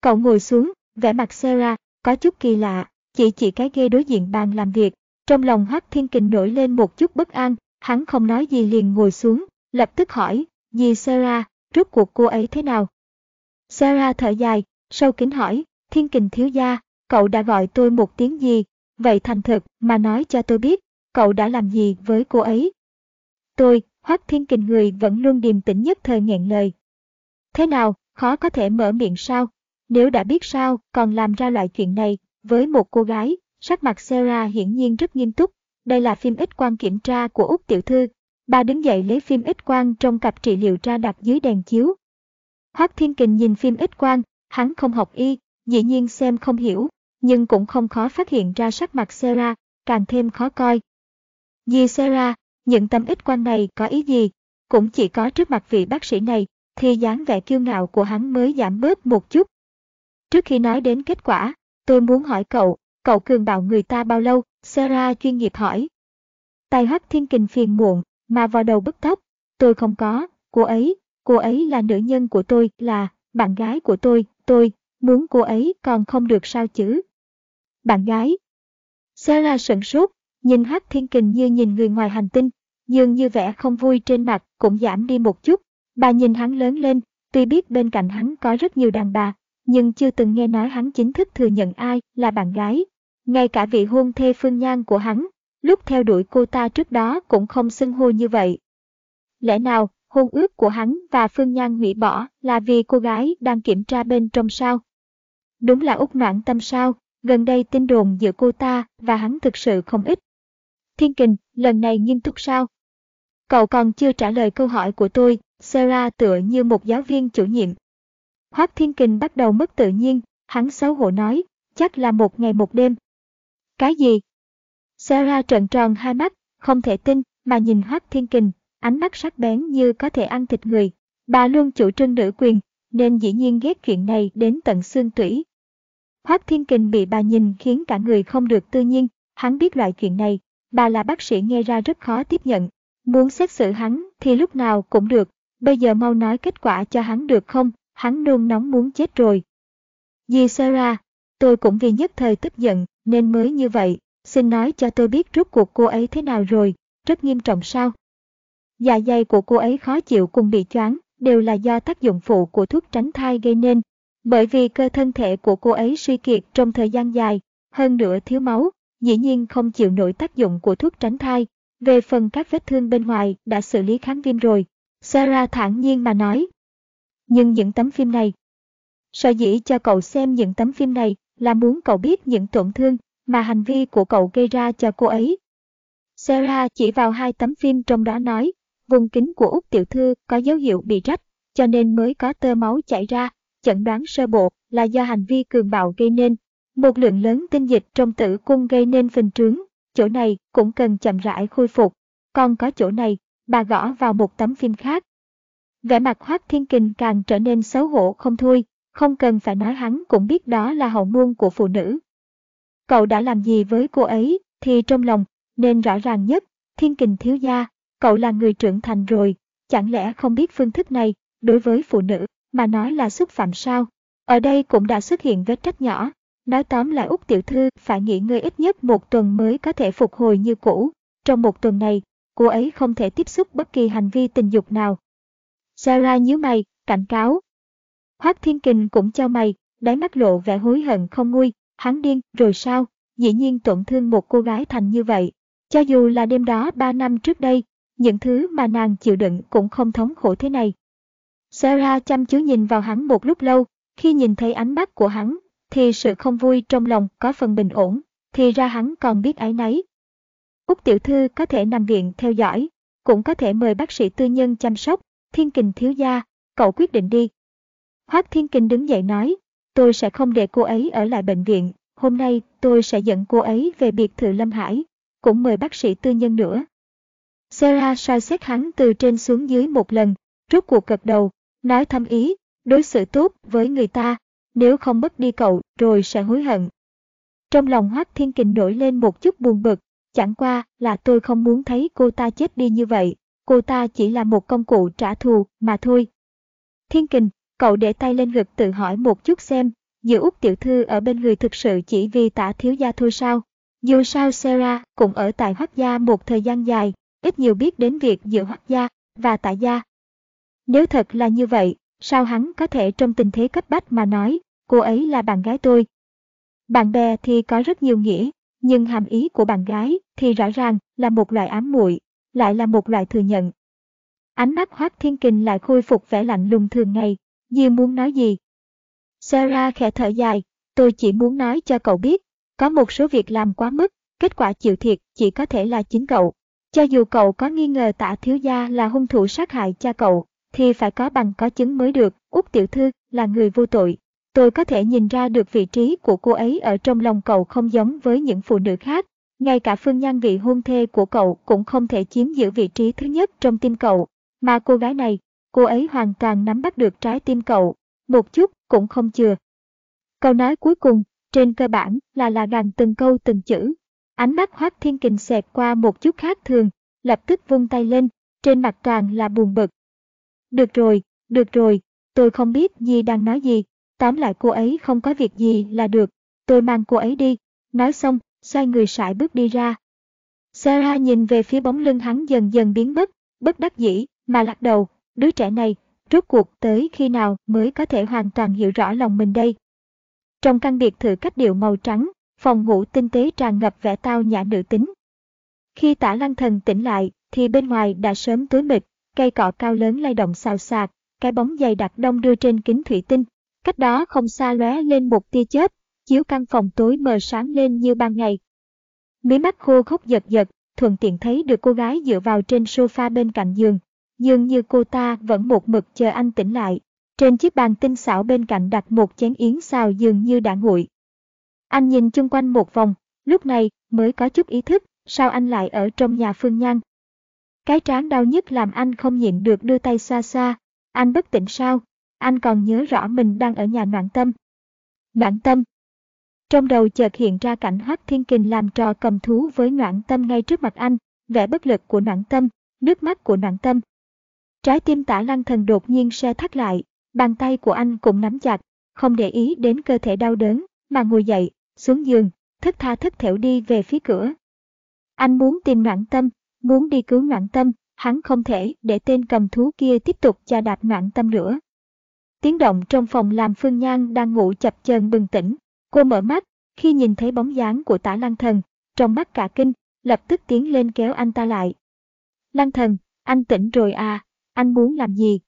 S1: Cậu ngồi xuống, vẻ mặt Sarah, có chút kỳ lạ, chỉ chỉ cái ghế đối diện bàn làm việc. Trong lòng Hắc Thiên Kình nổi lên một chút bất an, hắn không nói gì liền ngồi xuống, lập tức hỏi, dì Sarah, rốt cuộc cô ấy thế nào? Sarah thở dài, sâu kính hỏi, Thiên Kình thiếu gia, cậu đã gọi tôi một tiếng gì, vậy thành thực mà nói cho tôi biết, cậu đã làm gì với cô ấy. Tôi, Hoác Thiên Kình người vẫn luôn điềm tĩnh nhất thời nghẹn lời. Thế nào, khó có thể mở miệng sao? Nếu đã biết sao, còn làm ra loại chuyện này, với một cô gái, sắc mặt Sarah hiển nhiên rất nghiêm túc. Đây là phim ít quang kiểm tra của Úc Tiểu Thư. Bà đứng dậy lấy phim ít quang trong cặp trị liệu tra đặt dưới đèn chiếu. Hoác Thiên Kình nhìn phim ít quang, hắn không học y, dĩ nhiên xem không hiểu, nhưng cũng không khó phát hiện ra sắc mặt Sarah, càng thêm khó coi. Dì Sarah, những tấm ít quan này có ý gì? Cũng chỉ có trước mặt vị bác sĩ này, thì dáng vẻ kiêu ngạo của hắn mới giảm bớt một chút. Trước khi nói đến kết quả, tôi muốn hỏi cậu, cậu cường bạo người ta bao lâu? Sarah chuyên nghiệp hỏi. Tài hắc thiên kình phiền muộn, mà vào đầu bức tóc. Tôi không có, cô ấy, cô ấy là nữ nhân của tôi, là bạn gái của tôi, tôi muốn cô ấy còn không được sao chứ. Bạn gái. Sarah sửng sốt, nhìn Hắc Thiên Kình như nhìn người ngoài hành tinh, dường như vẻ không vui trên mặt cũng giảm đi một chút. Bà nhìn hắn lớn lên, tuy biết bên cạnh hắn có rất nhiều đàn bà, nhưng chưa từng nghe nói hắn chính thức thừa nhận ai là bạn gái. Ngay cả vị hôn thê phương nhan của hắn, lúc theo đuổi cô ta trước đó cũng không xưng hô như vậy. Lẽ nào, hôn ước của hắn và Phương Nhan hủy bỏ là vì cô gái đang kiểm tra bên trong sao? Đúng là út noạn tâm sao, gần đây tin đồn giữa cô ta và hắn thực sự không ít. Thiên Kình, lần này nghiêm túc sao? Cậu còn chưa trả lời câu hỏi của tôi, Sarah tựa như một giáo viên chủ nhiệm. Hoác Thiên Kình bắt đầu mất tự nhiên, hắn xấu hổ nói, chắc là một ngày một đêm. Cái gì? Sarah trợn tròn hai mắt, không thể tin, mà nhìn Hoác Thiên Kình, ánh mắt sắc bén như có thể ăn thịt người. Bà luôn chủ trương nữ quyền, nên dĩ nhiên ghét chuyện này đến tận xương tủy. Hoác Thiên Kình bị bà nhìn khiến cả người không được tự nhiên, hắn biết loại chuyện này, bà là bác sĩ nghe ra rất khó tiếp nhận. Muốn xét xử hắn thì lúc nào cũng được, bây giờ mau nói kết quả cho hắn được không, hắn nôn nóng muốn chết rồi. Dì Sarah, tôi cũng vì nhất thời tức giận nên mới như vậy, xin nói cho tôi biết rốt cuộc cô ấy thế nào rồi, rất nghiêm trọng sao? Dạ dày của cô ấy khó chịu cùng bị choáng, đều là do tác dụng phụ của thuốc tránh thai gây nên. Bởi vì cơ thân thể của cô ấy suy kiệt trong thời gian dài, hơn nữa thiếu máu, dĩ nhiên không chịu nổi tác dụng của thuốc tránh thai. Về phần các vết thương bên ngoài đã xử lý kháng viêm rồi. Sarah thản nhiên mà nói. Nhưng những tấm phim này. Sở dĩ cho cậu xem những tấm phim này là muốn cậu biết những tổn thương mà hành vi của cậu gây ra cho cô ấy. Sarah chỉ vào hai tấm phim trong đó nói, vùng kính của Úc tiểu thư có dấu hiệu bị rách, cho nên mới có tơ máu chảy ra, chẩn đoán sơ bộ là do hành vi cường bạo gây nên. Một lượng lớn tinh dịch trong tử cung gây nên phình trướng, chỗ này cũng cần chậm rãi khôi phục. Còn có chỗ này, bà gõ vào một tấm phim khác. Vẻ mặt Hoác Thiên Kình càng trở nên xấu hổ không thôi, không cần phải nói hắn cũng biết đó là hậu môn của phụ nữ. Cậu đã làm gì với cô ấy, thì trong lòng, nên rõ ràng nhất, Thiên Kình thiếu gia, cậu là người trưởng thành rồi, chẳng lẽ không biết phương thức này, đối với phụ nữ, mà nói là xúc phạm sao? Ở đây cũng đã xuất hiện vết trách nhỏ, nói tóm lại Úc Tiểu Thư phải nghỉ ngơi ít nhất một tuần mới có thể phục hồi như cũ. Trong một tuần này, cô ấy không thể tiếp xúc bất kỳ hành vi tình dục nào. Sarah nhíu mày, cảnh cáo. Hoác Thiên Kình cũng cho mày, đáy mắt lộ vẻ hối hận không nguôi, hắn điên rồi sao, dĩ nhiên tổn thương một cô gái thành như vậy. Cho dù là đêm đó ba năm trước đây, những thứ mà nàng chịu đựng cũng không thống khổ thế này. Sarah chăm chú nhìn vào hắn một lúc lâu, khi nhìn thấy ánh mắt của hắn, thì sự không vui trong lòng có phần bình ổn, thì ra hắn còn biết ái nấy. Úc tiểu thư có thể nằm viện theo dõi, cũng có thể mời bác sĩ tư nhân chăm sóc, thiên kình thiếu gia, cậu quyết định đi. Hoác thiên kình đứng dậy nói, tôi sẽ không để cô ấy ở lại bệnh viện, hôm nay tôi sẽ dẫn cô ấy về biệt thự Lâm Hải, cũng mời bác sĩ tư nhân nữa. Sarah soi xét hắn từ trên xuống dưới một lần, rút cuộc gật đầu, nói thâm ý, đối xử tốt với người ta, nếu không mất đi cậu rồi sẽ hối hận. Trong lòng Hoác Thiên Kình nổi lên một chút buồn bực, chẳng qua là tôi không muốn thấy cô ta chết đi như vậy, cô ta chỉ là một công cụ trả thù mà thôi. Thiên Kình, cậu để tay lên ngực tự hỏi một chút xem, giữa Úc Tiểu Thư ở bên người thực sự chỉ vì tả thiếu gia thôi sao? Dù sao Sarah cũng ở tại Hoác Gia một thời gian dài, ít nhiều biết đến việc giữa Hoác Gia và Tạ Gia. Nếu thật là như vậy, sao hắn có thể trong tình thế cấp bách mà nói, cô ấy là bạn gái tôi? Bạn bè thì có rất nhiều nghĩa, nhưng hàm ý của bạn gái thì rõ ràng là một loại ám muội, lại là một loại thừa nhận. Ánh mắt Hoác Thiên Kình lại khôi phục vẻ lạnh lùng thường ngày, như muốn nói gì. Sarah khẽ thở dài, tôi chỉ muốn nói cho cậu biết, có một số việc làm quá mức, kết quả chịu thiệt chỉ có thể là chính cậu. Cho dù cậu có nghi ngờ tạ thiếu gia là hung thủ sát hại cha cậu, thì phải có bằng có chứng mới được, Út tiểu thư là người vô tội. Tôi có thể nhìn ra được vị trí của cô ấy ở trong lòng cậu không giống với những phụ nữ khác. Ngay cả phương nhan vị hôn thê của cậu cũng không thể chiếm giữ vị trí thứ nhất trong tim cậu. Mà cô gái này, cô ấy hoàn toàn nắm bắt được trái tim cậu. Một chút cũng không chừa. Câu nói cuối cùng, trên cơ bản là là gàn từng câu từng chữ. Ánh mắt Hoác Thiên Kình xẹt qua một chút khác thường, lập tức vung tay lên, trên mặt toàn là buồn bực. Được rồi, được rồi, tôi không biết Nhi đang nói gì, tóm lại cô ấy không có việc gì là được, tôi mang cô ấy đi, nói xong, xoay người sải bước đi ra. Sarah nhìn về phía bóng lưng hắn dần dần biến mất, bất đắc dĩ, mà lắc đầu, đứa trẻ này, rốt cuộc tới khi nào mới có thể hoàn toàn hiểu rõ lòng mình đây. Trong căn biệt thự cách điệu màu trắng, phòng ngủ tinh tế tràn ngập vẻ tao nhã nữ tính. Khi tả lăng thần tỉnh lại, thì bên ngoài đã sớm tối mịt, cây cọ cao lớn lay động xào xạc, cái bóng dày đặc đông đưa trên kính thủy tinh. Cách đó không xa lóe lên một tia chớp, chiếu căn phòng tối mờ sáng lên như ban ngày. Mí mắt khô khốc giật giật, thuận tiện thấy được cô gái dựa vào trên sofa bên cạnh giường. Dường như cô ta vẫn một mực chờ anh tỉnh lại. Trên chiếc bàn tinh xảo bên cạnh đặt một chén yến xào dường như đã nguội. Anh nhìn chung quanh một vòng, lúc này mới có chút ý thức, sao anh lại ở trong nhà Phương Nhan. Cái trán đau nhất làm anh không nhịn được đưa tay xa xa. Anh bất tỉnh sao? Anh còn nhớ rõ mình đang ở nhà noạn tâm. Noạn tâm. Trong đầu chợt hiện ra cảnh Hoắc Thiên Kình làm trò cầm thú với noạn Tâm ngay trước mặt anh, vẻ bất lực của noạn Tâm, nước mắt của noạn Tâm. Trái tim tả lăng thần đột nhiên xe thắt lại, bàn tay của anh cũng nắm chặt, không để ý đến cơ thể đau đớn, mà ngồi dậy, xuống giường, thất tha thất thểu đi về phía cửa. Anh muốn tìm noạn Tâm, muốn đi cứu ngạn Tâm, hắn không thể để tên cầm thú kia tiếp tục cha đạp ngạn Tâm nữa. Tiếng động trong phòng làm Phương Nhan đang ngủ chập chờn bừng tỉnh, Cô mở mắt, khi nhìn thấy bóng dáng của tả lăng thần, trong mắt cả kinh, lập tức tiến lên kéo anh ta lại. Lăng thần, anh tỉnh rồi à, anh muốn làm gì?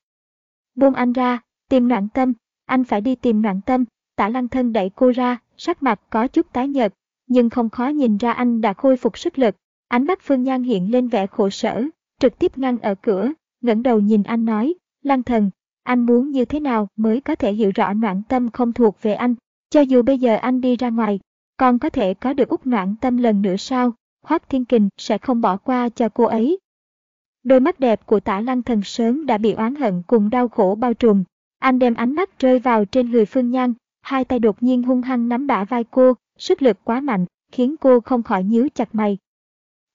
S1: Buông anh ra, tìm ngạn tâm, anh phải đi tìm ngạn tâm, tả lăng thân đẩy cô ra, sắc mặt có chút tái nhợt, nhưng không khó nhìn ra anh đã khôi phục sức lực. Ánh mắt Phương Nhan hiện lên vẻ khổ sở, trực tiếp ngăn ở cửa, ngẩng đầu nhìn anh nói, Lăng thần, anh muốn như thế nào mới có thể hiểu rõ noạn tâm không thuộc về anh, cho dù bây giờ anh đi ra ngoài, còn có thể có được út noãn tâm lần nữa sao, Hoác Thiên Kình sẽ không bỏ qua cho cô ấy. Đôi mắt đẹp của tả lăng thần sớm đã bị oán hận cùng đau khổ bao trùm. Anh đem ánh mắt rơi vào trên người Phương Nhan, hai tay đột nhiên hung hăng nắm bả vai cô, sức lực quá mạnh, khiến cô không khỏi nhíu chặt mày.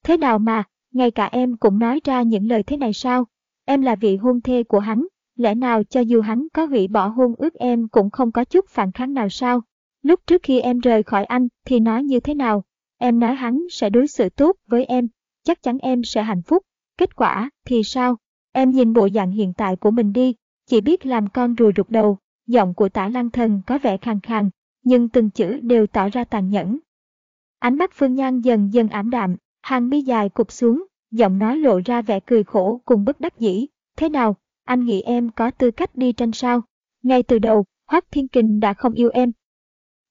S1: Thế nào mà, ngay cả em cũng nói ra những lời thế này sao? Em là vị hôn thê của hắn, lẽ nào cho dù hắn có hủy bỏ hôn ước em cũng không có chút phản kháng nào sao? Lúc trước khi em rời khỏi anh thì nói như thế nào? Em nói hắn sẽ đối xử tốt với em, chắc chắn em sẽ hạnh phúc. Kết quả thì sao? Em nhìn bộ dạng hiện tại của mình đi, chỉ biết làm con rùi rụt đầu. Giọng của tả lăng thần có vẻ khàn khàn, nhưng từng chữ đều tỏ ra tàn nhẫn. Ánh mắt Phương Nhan dần dần ảm đạm, hàng mi dài cụp xuống, giọng nói lộ ra vẻ cười khổ cùng bất đắc dĩ. Thế nào, anh nghĩ em có tư cách đi tranh sao? Ngay từ đầu, Hoác Thiên Kình đã không yêu em,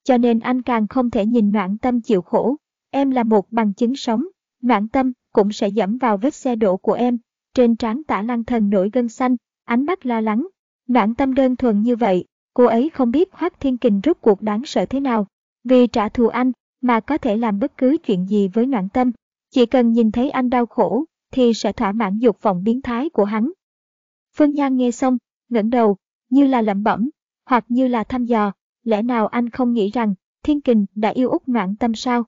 S1: cho nên anh càng không thể nhìn noãn tâm chịu khổ. Em là một bằng chứng sống, noãn tâm cũng sẽ dẫm vào vết xe đổ của em. Trên trán tả lăng thần nổi gân xanh, ánh mắt lo lắng. Noãn tâm đơn thuần như vậy, cô ấy không biết Hoác Thiên Kình rút cuộc đáng sợ thế nào. Vì trả thù anh, mà có thể làm bất cứ chuyện gì với noãn tâm. Chỉ cần nhìn thấy anh đau khổ, thì sẽ thỏa mãn dục vọng biến thái của hắn. Phương Nhan nghe xong, ngẩng đầu, như là lẩm bẩm, hoặc như là thăm dò, lẽ nào anh không nghĩ rằng Thiên Kình đã yêu Úc Noãn Tâm sao?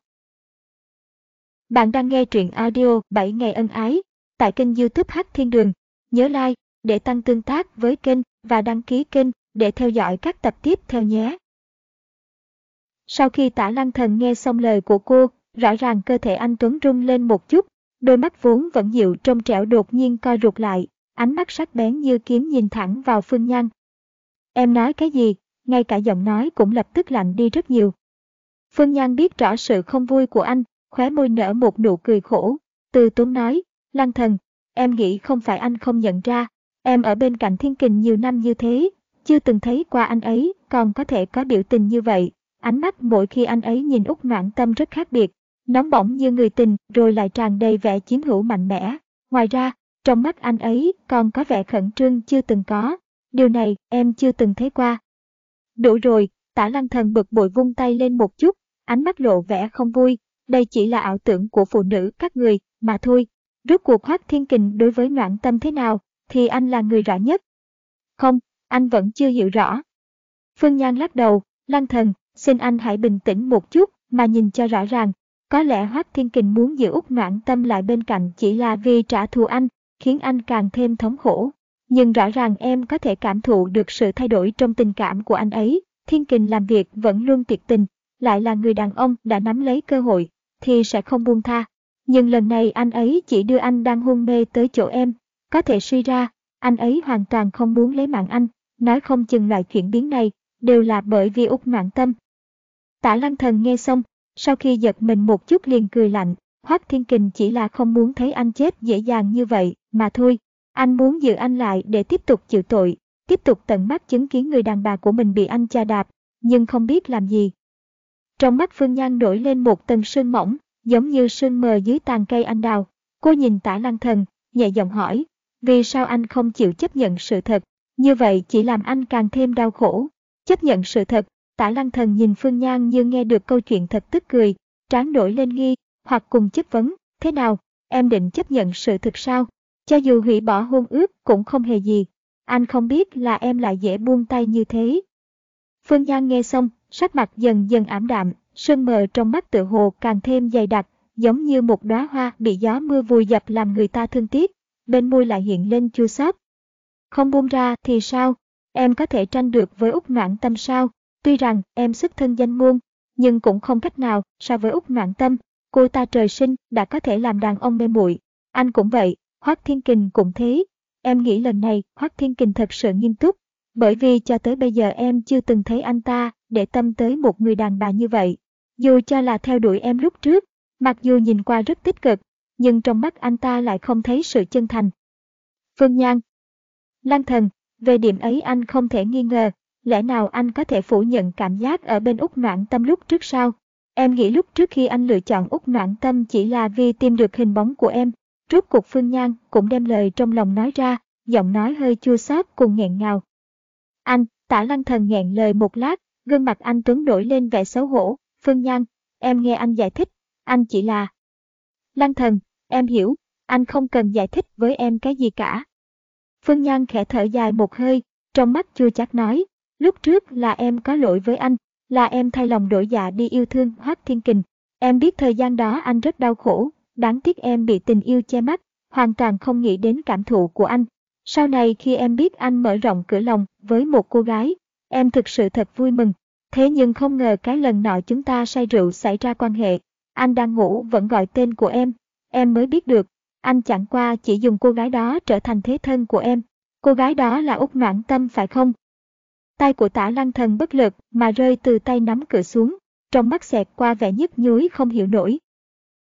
S1: Bạn đang nghe truyện audio 7 ngày ân ái tại kênh youtube Hát Thiên Đường. Nhớ like để tăng tương tác với kênh và đăng ký kênh để theo dõi các tập tiếp theo nhé. Sau khi tả lăng thần nghe xong lời của cô, rõ ràng cơ thể anh Tuấn rung lên một chút, đôi mắt vốn vẫn dịu trong trẻo đột nhiên co rụt lại, ánh mắt sắc bén như kiếm nhìn thẳng vào Phương Nhan. Em nói cái gì? ngay cả giọng nói cũng lập tức lạnh đi rất nhiều. Phương Nhan biết rõ sự không vui của anh, khóe môi nở một nụ cười khổ. Từ tốn nói, Lăng thần, em nghĩ không phải anh không nhận ra, em ở bên cạnh thiên kình nhiều năm như thế, chưa từng thấy qua anh ấy còn có thể có biểu tình như vậy. Ánh mắt mỗi khi anh ấy nhìn út noạn tâm rất khác biệt, nóng bỏng như người tình rồi lại tràn đầy vẻ chiếm hữu mạnh mẽ. Ngoài ra, trong mắt anh ấy còn có vẻ khẩn trương chưa từng có. Điều này em chưa từng thấy qua. Đủ rồi, tả lăng thần bực bội vung tay lên một chút, ánh mắt lộ vẻ không vui, đây chỉ là ảo tưởng của phụ nữ các người, mà thôi. Rốt cuộc Hoác Thiên Kình đối với noãn tâm thế nào, thì anh là người rõ nhất. Không, anh vẫn chưa hiểu rõ. Phương Nhan lắc đầu, lăng thần, xin anh hãy bình tĩnh một chút mà nhìn cho rõ ràng. Có lẽ Hoác Thiên Kình muốn giữ Úc Noãn tâm lại bên cạnh chỉ là vì trả thù anh, khiến anh càng thêm thống khổ nhưng rõ ràng em có thể cảm thụ được sự thay đổi trong tình cảm của anh ấy. Thiên Kình làm việc vẫn luôn tuyệt tình, lại là người đàn ông đã nắm lấy cơ hội, thì sẽ không buông tha. Nhưng lần này anh ấy chỉ đưa anh đang hôn mê tới chỗ em, có thể suy ra, anh ấy hoàn toàn không muốn lấy mạng anh, nói không chừng loại chuyển biến này, đều là bởi vì út mạng tâm. Tả lăng thần nghe xong, sau khi giật mình một chút liền cười lạnh, Hoác Thiên Kình chỉ là không muốn thấy anh chết dễ dàng như vậy, mà thôi. Anh muốn giữ anh lại để tiếp tục chịu tội, tiếp tục tận mắt chứng kiến người đàn bà của mình bị anh cha đạp, nhưng không biết làm gì. Trong mắt Phương Nhan nổi lên một tầng sương mỏng, giống như sương mờ dưới tàn cây anh đào. Cô nhìn tả lăng thần, nhẹ giọng hỏi, vì sao anh không chịu chấp nhận sự thật, như vậy chỉ làm anh càng thêm đau khổ. Chấp nhận sự thật, tả lăng thần nhìn Phương Nhan như nghe được câu chuyện thật tức cười, trán nổi lên nghi, hoặc cùng chất vấn, thế nào, em định chấp nhận sự thực sao? Cho dù hủy bỏ hôn ước cũng không hề gì. Anh không biết là em lại dễ buông tay như thế. Phương Nhan nghe xong, sắc mặt dần dần ảm đạm, sương mờ trong mắt tự hồ càng thêm dày đặc, giống như một đóa hoa bị gió mưa vùi dập làm người ta thương tiếc, bên môi lại hiện lên chua xót. Không buông ra thì sao? Em có thể tranh được với Úc Noãn Tâm sao? Tuy rằng em xuất thân danh môn, nhưng cũng không cách nào so với Úc Noãn Tâm. Cô ta trời sinh đã có thể làm đàn ông mê muội. Anh cũng vậy, Hoác Thiên Kình cũng thế. Em nghĩ lần này Hoác Thiên Kình thật sự nghiêm túc, bởi vì cho tới bây giờ em chưa từng thấy anh ta để tâm tới một người đàn bà như vậy. Dù cho là theo đuổi em lúc trước, mặc dù nhìn qua rất tích cực, nhưng trong mắt anh ta lại không thấy sự chân thành. Phương Nhan Lan thần, về điểm ấy anh không thể nghi ngờ, lẽ nào anh có thể phủ nhận cảm giác ở bên Úc Noãn Tâm lúc trước sao? Em nghĩ lúc trước khi anh lựa chọn Úc Noãn Tâm chỉ là vì tìm được hình bóng của em. Rốt cuộc Phương Nhan cũng đem lời trong lòng nói ra, giọng nói hơi chua xót cùng nghẹn ngào. Anh, tả lăng thần nghẹn lời một lát, gương mặt anh Tuấn đổi lên vẻ xấu hổ. Phương Nhan, em nghe anh giải thích, anh chỉ là... Lăng thần, em hiểu, anh không cần giải thích với em cái gì cả. Phương Nhan khẽ thở dài một hơi, trong mắt chưa chắc nói, lúc trước là em có lỗi với anh, là em thay lòng đổi dạ đi yêu thương Hoác Thiên Kình. Em biết thời gian đó anh rất đau khổ, đáng tiếc em bị tình yêu che mắt, hoàn toàn không nghĩ đến cảm thụ của anh. Sau này khi em biết anh mở rộng cửa lòng với một cô gái, em thực sự thật vui mừng. Thế nhưng không ngờ cái lần nọ chúng ta say rượu xảy ra quan hệ, anh đang ngủ vẫn gọi tên của em, em mới biết được, anh chẳng qua chỉ dùng cô gái đó trở thành thế thân của em. Cô gái đó là Úc Noãn Tâm phải không? Tay của tả lăng thần bất lực mà rơi từ tay nắm cửa xuống, trong mắt xẹt qua vẻ nhức nhối không hiểu nổi.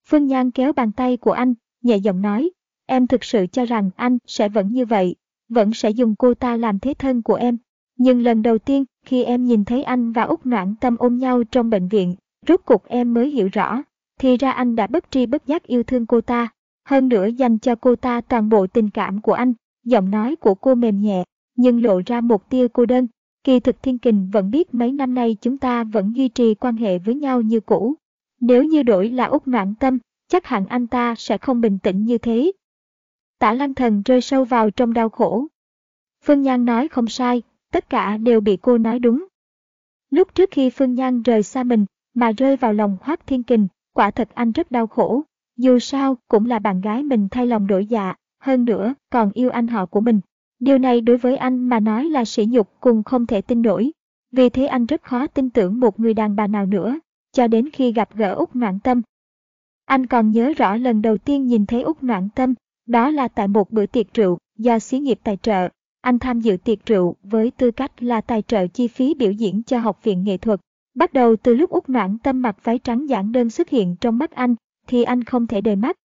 S1: Phương Nhan kéo bàn tay của anh, nhẹ giọng nói, em thực sự cho rằng anh sẽ vẫn như vậy, vẫn sẽ dùng cô ta làm thế thân của em. Nhưng lần đầu tiên khi em nhìn thấy anh và Úc Noãn Tâm ôm nhau trong bệnh viện, rốt cuộc em mới hiểu rõ, thì ra anh đã bất tri bất giác yêu thương cô ta, hơn nữa dành cho cô ta toàn bộ tình cảm của anh. Giọng nói của cô mềm nhẹ, nhưng lộ ra một tia cô đơn. Kỳ thực Thiên Kình vẫn biết mấy năm nay chúng ta vẫn duy trì quan hệ với nhau như cũ. Nếu như đổi là Úc Noãn Tâm, chắc hẳn anh ta sẽ không bình tĩnh như thế. Tả Lăng Thần rơi sâu vào trong đau khổ. Phương Nhan nói không sai, tất cả đều bị cô nói đúng. Lúc trước khi Phương Nhan rời xa mình, mà rơi vào lòng Hoác Thiên Kình, quả thật anh rất đau khổ. Dù sao, cũng là bạn gái mình thay lòng đổi dạ, hơn nữa, còn yêu anh họ của mình. Điều này đối với anh mà nói là sỉ nhục cùng không thể tin nổi. Vì thế anh rất khó tin tưởng một người đàn bà nào nữa, cho đến khi gặp gỡ Úc Noãn Tâm. Anh còn nhớ rõ lần đầu tiên nhìn thấy Úc Noãn Tâm, đó là tại một bữa tiệc rượu do xí nghiệp tài trợ. Anh tham dự tiệc rượu với tư cách là tài trợ chi phí biểu diễn cho học viện nghệ thuật. Bắt đầu từ lúc Úc Noãn Tâm mặc váy trắng giản đơn xuất hiện trong mắt anh, thì anh không thể rời mắt.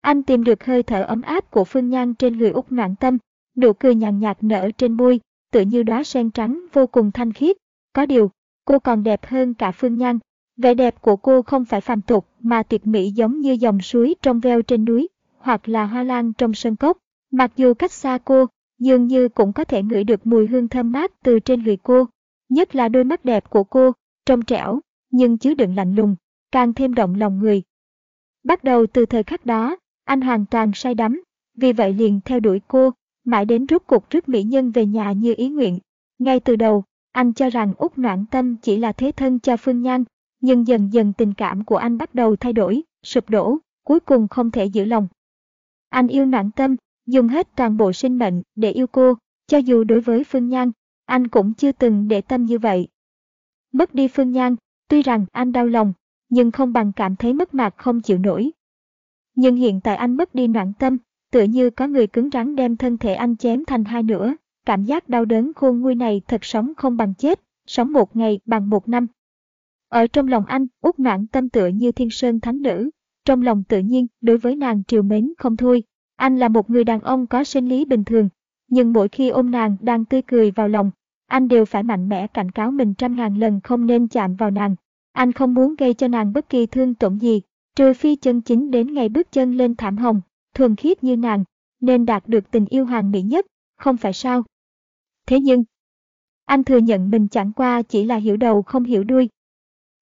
S1: Anh tìm được hơi thở ấm áp của Phương Nhan trên người Úc Noãn Tâm, nụ cười nhàn nhạt nở trên môi, tự như đóa sen trắng vô cùng thanh khiết. Có điều, cô còn đẹp hơn cả Phương Nhan. Vẻ đẹp của cô không phải phàm tục mà tuyệt mỹ giống như dòng suối trong veo trên núi, hoặc là hoa lan trong sân cốc. Mặc dù cách xa cô, dường như cũng có thể ngửi được mùi hương thơm mát từ trên người cô. Nhất là đôi mắt đẹp của cô, trong trẻo, nhưng chứa đựng lạnh lùng, càng thêm động lòng người. Bắt đầu từ thời khắc đó, anh hoàn toàn say đắm, vì vậy liền theo đuổi cô, mãi đến rút cuộc rước mỹ nhân về nhà như ý nguyện. Ngay từ đầu, anh cho rằng Úc Noãn Tâm chỉ là thế thân cho Phương Nhan, nhưng dần dần tình cảm của anh bắt đầu thay đổi, sụp đổ, cuối cùng không thể giữ lòng. Anh yêu Noãn Tâm, dùng hết toàn bộ sinh mệnh để yêu cô, cho dù đối với Phương Nhan, anh cũng chưa từng để tâm như vậy. Mất đi Phương Nhan, tuy rằng anh đau lòng, nhưng không bằng cảm thấy mất mát không chịu nổi. Nhưng hiện tại anh mất đi noạn tâm, tựa như có người cứng rắn đem thân thể anh chém thành hai nửa. Cảm giác đau đớn khôn nguôi này thật sống không bằng chết, sống một ngày bằng một năm. Ở trong lòng anh, út noạn tâm tựa như thiên sơn thánh nữ, trong lòng tự nhiên đối với nàng triều mến không thôi. Anh là một người đàn ông có sinh lý bình thường, nhưng mỗi khi ôm nàng đang tươi cười vào lòng, anh đều phải mạnh mẽ cảnh cáo mình trăm ngàn lần không nên chạm vào nàng. Anh không muốn gây cho nàng bất kỳ thương tổn gì, trừ phi chân chính đến ngày bước chân lên thảm hồng, thuần khiết như nàng, nên đạt được tình yêu hoàn mỹ nhất, không phải sao? Thế nhưng, anh thừa nhận mình chẳng qua chỉ là hiểu đầu không hiểu đuôi.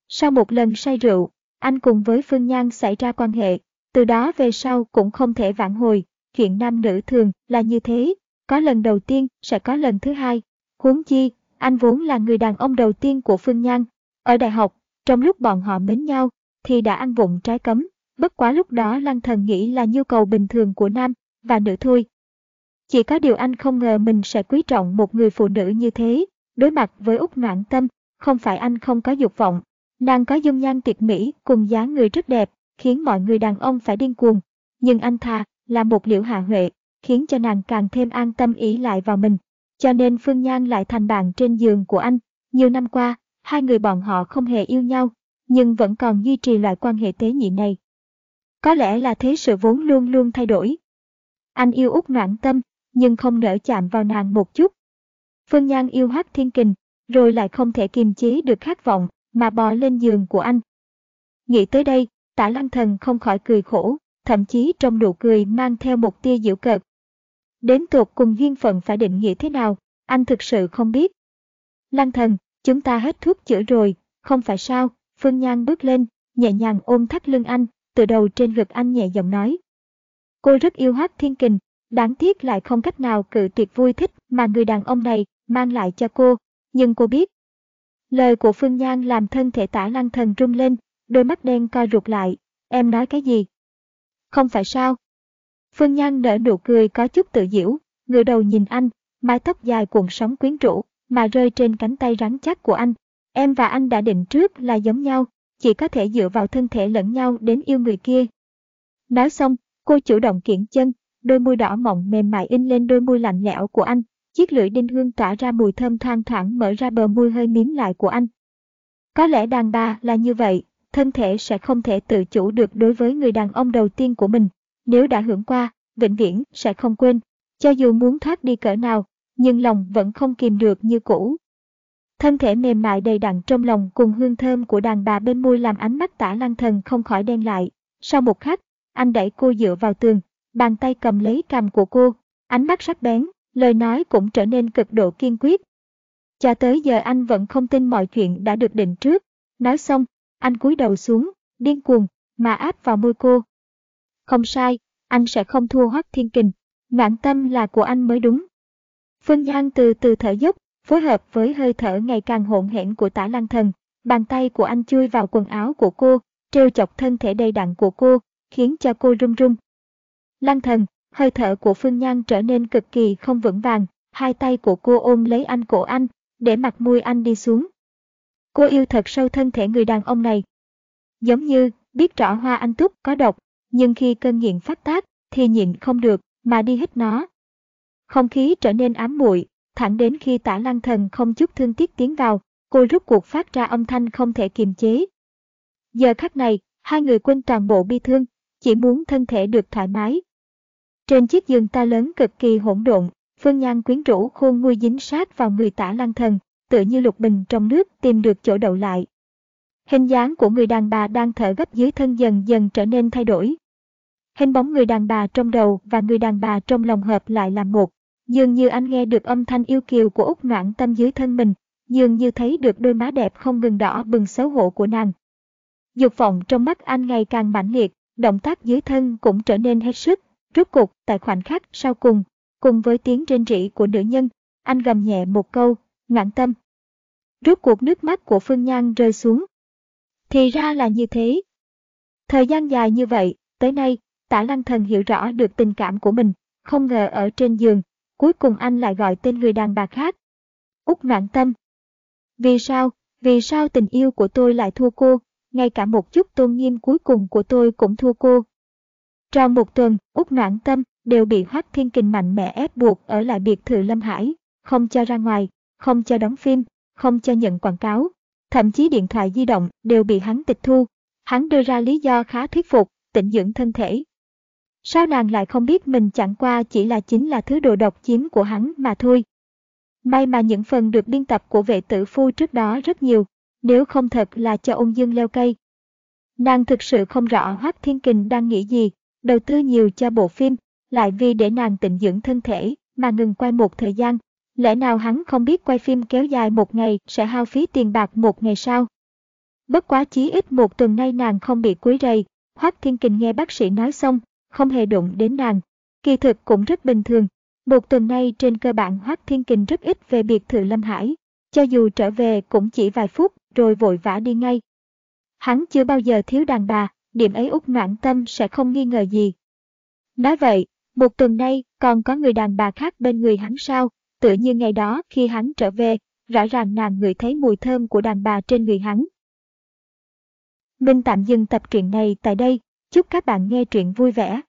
S1: Sau một lần say rượu, anh cùng với Phương Nhan xảy ra quan hệ, từ đó về sau cũng không thể vãn hồi, chuyện nam nữ thường là như thế, có lần đầu tiên sẽ có lần thứ hai. Huống chi, anh vốn là người đàn ông đầu tiên của Phương Nhan. Ở đại học, Trong lúc bọn họ mến nhau, thì đã ăn vụng trái cấm, bất quá lúc đó lăng thần nghĩ là nhu cầu bình thường của nam và nữ thôi. Chỉ có điều anh không ngờ mình sẽ quý trọng một người phụ nữ như thế, đối mặt với Úc Noãn Tâm, không phải anh không có dục vọng, nàng có dung nhan tuyệt mỹ cùng dáng người rất đẹp, khiến mọi người đàn ông phải điên cuồng, nhưng anh thà là một liễu hạ huệ, khiến cho nàng càng thêm an tâm ý lại vào mình. Cho nên Phương Nhan lại thành bạn trên giường của anh. Nhiều năm qua, hai người bọn họ không hề yêu nhau, nhưng vẫn còn duy trì loại quan hệ tế nhị này. Có lẽ là thế sự vốn luôn luôn thay đổi. Anh yêu út noạn tâm, nhưng không nỡ chạm vào nàng một chút. Phương Nhan yêu hắc Thiên Kình, rồi lại không thể kiềm chế được khát vọng, mà bò lên giường của anh. Nghĩ tới đây, tả lăng thần không khỏi cười khổ, thậm chí trong nụ cười mang theo một tia dịu cợt. Đến tuột cùng duyên phận phải định nghĩa thế nào, anh thực sự không biết. Lăng thần, chúng ta hết thuốc chữa rồi, không phải sao, Phương Nhan bước lên, nhẹ nhàng ôm thắt lưng anh, từ đầu trên ngực anh nhẹ giọng nói. Cô rất yêu hát thiên kình, đáng tiếc lại không cách nào cự tuyệt vui thích mà người đàn ông này mang lại cho cô, nhưng cô biết. Lời của Phương Nhan làm thân thể tả lăng thần rung lên, đôi mắt đen co rụt lại, em nói cái gì? Không phải sao? Phương Nhan nở nụ cười có chút tự diễu, ngửa đầu nhìn anh, mái tóc dài cuộn sóng quyến rũ, mà rơi trên cánh tay rắn chắc của anh. Em và anh đã định trước là giống nhau, chỉ có thể dựa vào thân thể lẫn nhau đến yêu người kia. Nói xong, cô chủ động kiện chân, đôi môi đỏ mọng mềm mại in lên đôi môi lạnh lẽo của anh, chiếc lưỡi đinh hương tỏa ra mùi thơm thoang thoảng mở ra bờ môi hơi miếm lại của anh. Có lẽ đàn bà là như vậy, thân thể sẽ không thể tự chủ được đối với người đàn ông đầu tiên của mình. Nếu đã hưởng qua, vĩnh viễn sẽ không quên. Cho dù muốn thoát đi cỡ nào, nhưng lòng vẫn không kìm được như cũ. Thân thể mềm mại đầy đặn trong lòng cùng hương thơm của đàn bà bên môi làm ánh mắt tả lăng thần không khỏi đen lại. Sau một khắc, anh đẩy cô dựa vào tường, bàn tay cầm lấy cằm của cô, ánh mắt sắc bén, lời nói cũng trở nên cực độ kiên quyết. Cho tới giờ anh vẫn không tin mọi chuyện đã được định trước. Nói xong, anh cúi đầu xuống, điên cuồng, mà áp vào môi cô. Không sai, anh sẽ không thua Hoắc Thiên Kình, Ngạn tâm là của anh mới đúng. Phương Giang từ từ thở dốc, phối hợp với hơi thở ngày càng hỗn hển của tả lăng thần. Bàn tay của anh chui vào quần áo của cô, trêu chọc thân thể đầy đặn của cô, khiến cho cô run run. Lăng thần, hơi thở của Phương Nhan trở nên cực kỳ không vững vàng, hai tay của cô ôm lấy anh cổ anh, để mặt môi anh đi xuống. Cô yêu thật sâu thân thể người đàn ông này. Giống như biết rõ hoa anh túc có độc, nhưng khi cơn nghiện phát tác thì nhịn không được mà đi hít nó. Không khí trở nên ám muội, thẳng đến khi tả lăng thần không chút thương tiếc tiến vào, cô rút cuộc phát ra âm thanh không thể kiềm chế. Giờ khắc này, hai người quên toàn bộ bi thương, chỉ muốn thân thể được thoải mái. Trên chiếc giường ta lớn cực kỳ hỗn độn, Phương Nhan quyến rũ khuôn nguôi dính sát vào người tả lăng thần, tựa như lục bình trong nước tìm được chỗ đậu lại. Hình dáng của người đàn bà đang thở gấp dưới thân dần dần trở nên thay đổi. Hình bóng người đàn bà trong đầu và người đàn bà trong lòng hợp lại làm một. Dường như anh nghe được âm thanh yêu kiều của Úc Noãn Tâm dưới thân mình, dường như thấy được đôi má đẹp không ngừng đỏ bừng xấu hổ của nàng. Dục vọng trong mắt anh ngày càng mãnh liệt, động tác dưới thân cũng trở nên hết sức, rốt cục tại khoảnh khắc sau cùng, cùng với tiếng rên rỉ của nữ nhân, anh gầm nhẹ một câu, ngạn tâm. rốt cuộc nước mắt của Phương Nhan rơi xuống. Thì ra là như thế. Thời gian dài như vậy, tới nay, tả lăng thần hiểu rõ được tình cảm của mình, không ngờ ở trên giường, cuối cùng anh lại gọi tên người đàn bà khác. Úc noạn tâm. Vì sao, vì sao tình yêu của tôi lại thua cô, ngay cả một chút tôn nghiêm cuối cùng của tôi cũng thua cô. Trong một tuần, Úc noạn tâm đều bị Hoác Thiên Kình mạnh mẽ ép buộc ở lại biệt thự Lâm Hải, không cho ra ngoài, không cho đóng phim, không cho nhận quảng cáo. Thậm chí điện thoại di động đều bị hắn tịch thu. Hắn đưa ra lý do khá thuyết phục, Tịnh dưỡng thân thể. Sao nàng lại không biết mình chẳng qua chỉ là chính là thứ đồ độc chiếm của hắn mà thôi. May mà những phần được biên tập của vệ tử phu trước đó rất nhiều, nếu không thật là cho ung dương leo cây. Nàng thực sự không rõ Hoác Thiên Kình đang nghĩ gì, đầu tư nhiều cho bộ phim, lại vì để nàng tịnh dưỡng thân thể mà ngừng quay một thời gian. Lẽ nào hắn không biết quay phim kéo dài một ngày sẽ hao phí tiền bạc một ngày sau? Bất quá chí ít một tuần nay nàng không bị quấy rầy, Hoác Thiên Kình nghe bác sĩ nói xong, không hề đụng đến nàng. Kỳ thực cũng rất bình thường. Một tuần nay trên cơ bản Hoác Thiên Kình rất ít về biệt thự Lâm Hải. Cho dù trở về cũng chỉ vài phút rồi vội vã đi ngay. Hắn chưa bao giờ thiếu đàn bà, điểm ấy út noãn tâm sẽ không nghi ngờ gì. Nói vậy, một tuần nay còn có người đàn bà khác bên người hắn sao, tự như ngày đó khi hắn trở về, rõ ràng nàng ngửi thấy mùi thơm của đàn bà trên người hắn. Mình tạm dừng tập truyện này tại đây, chúc các bạn nghe truyện vui vẻ.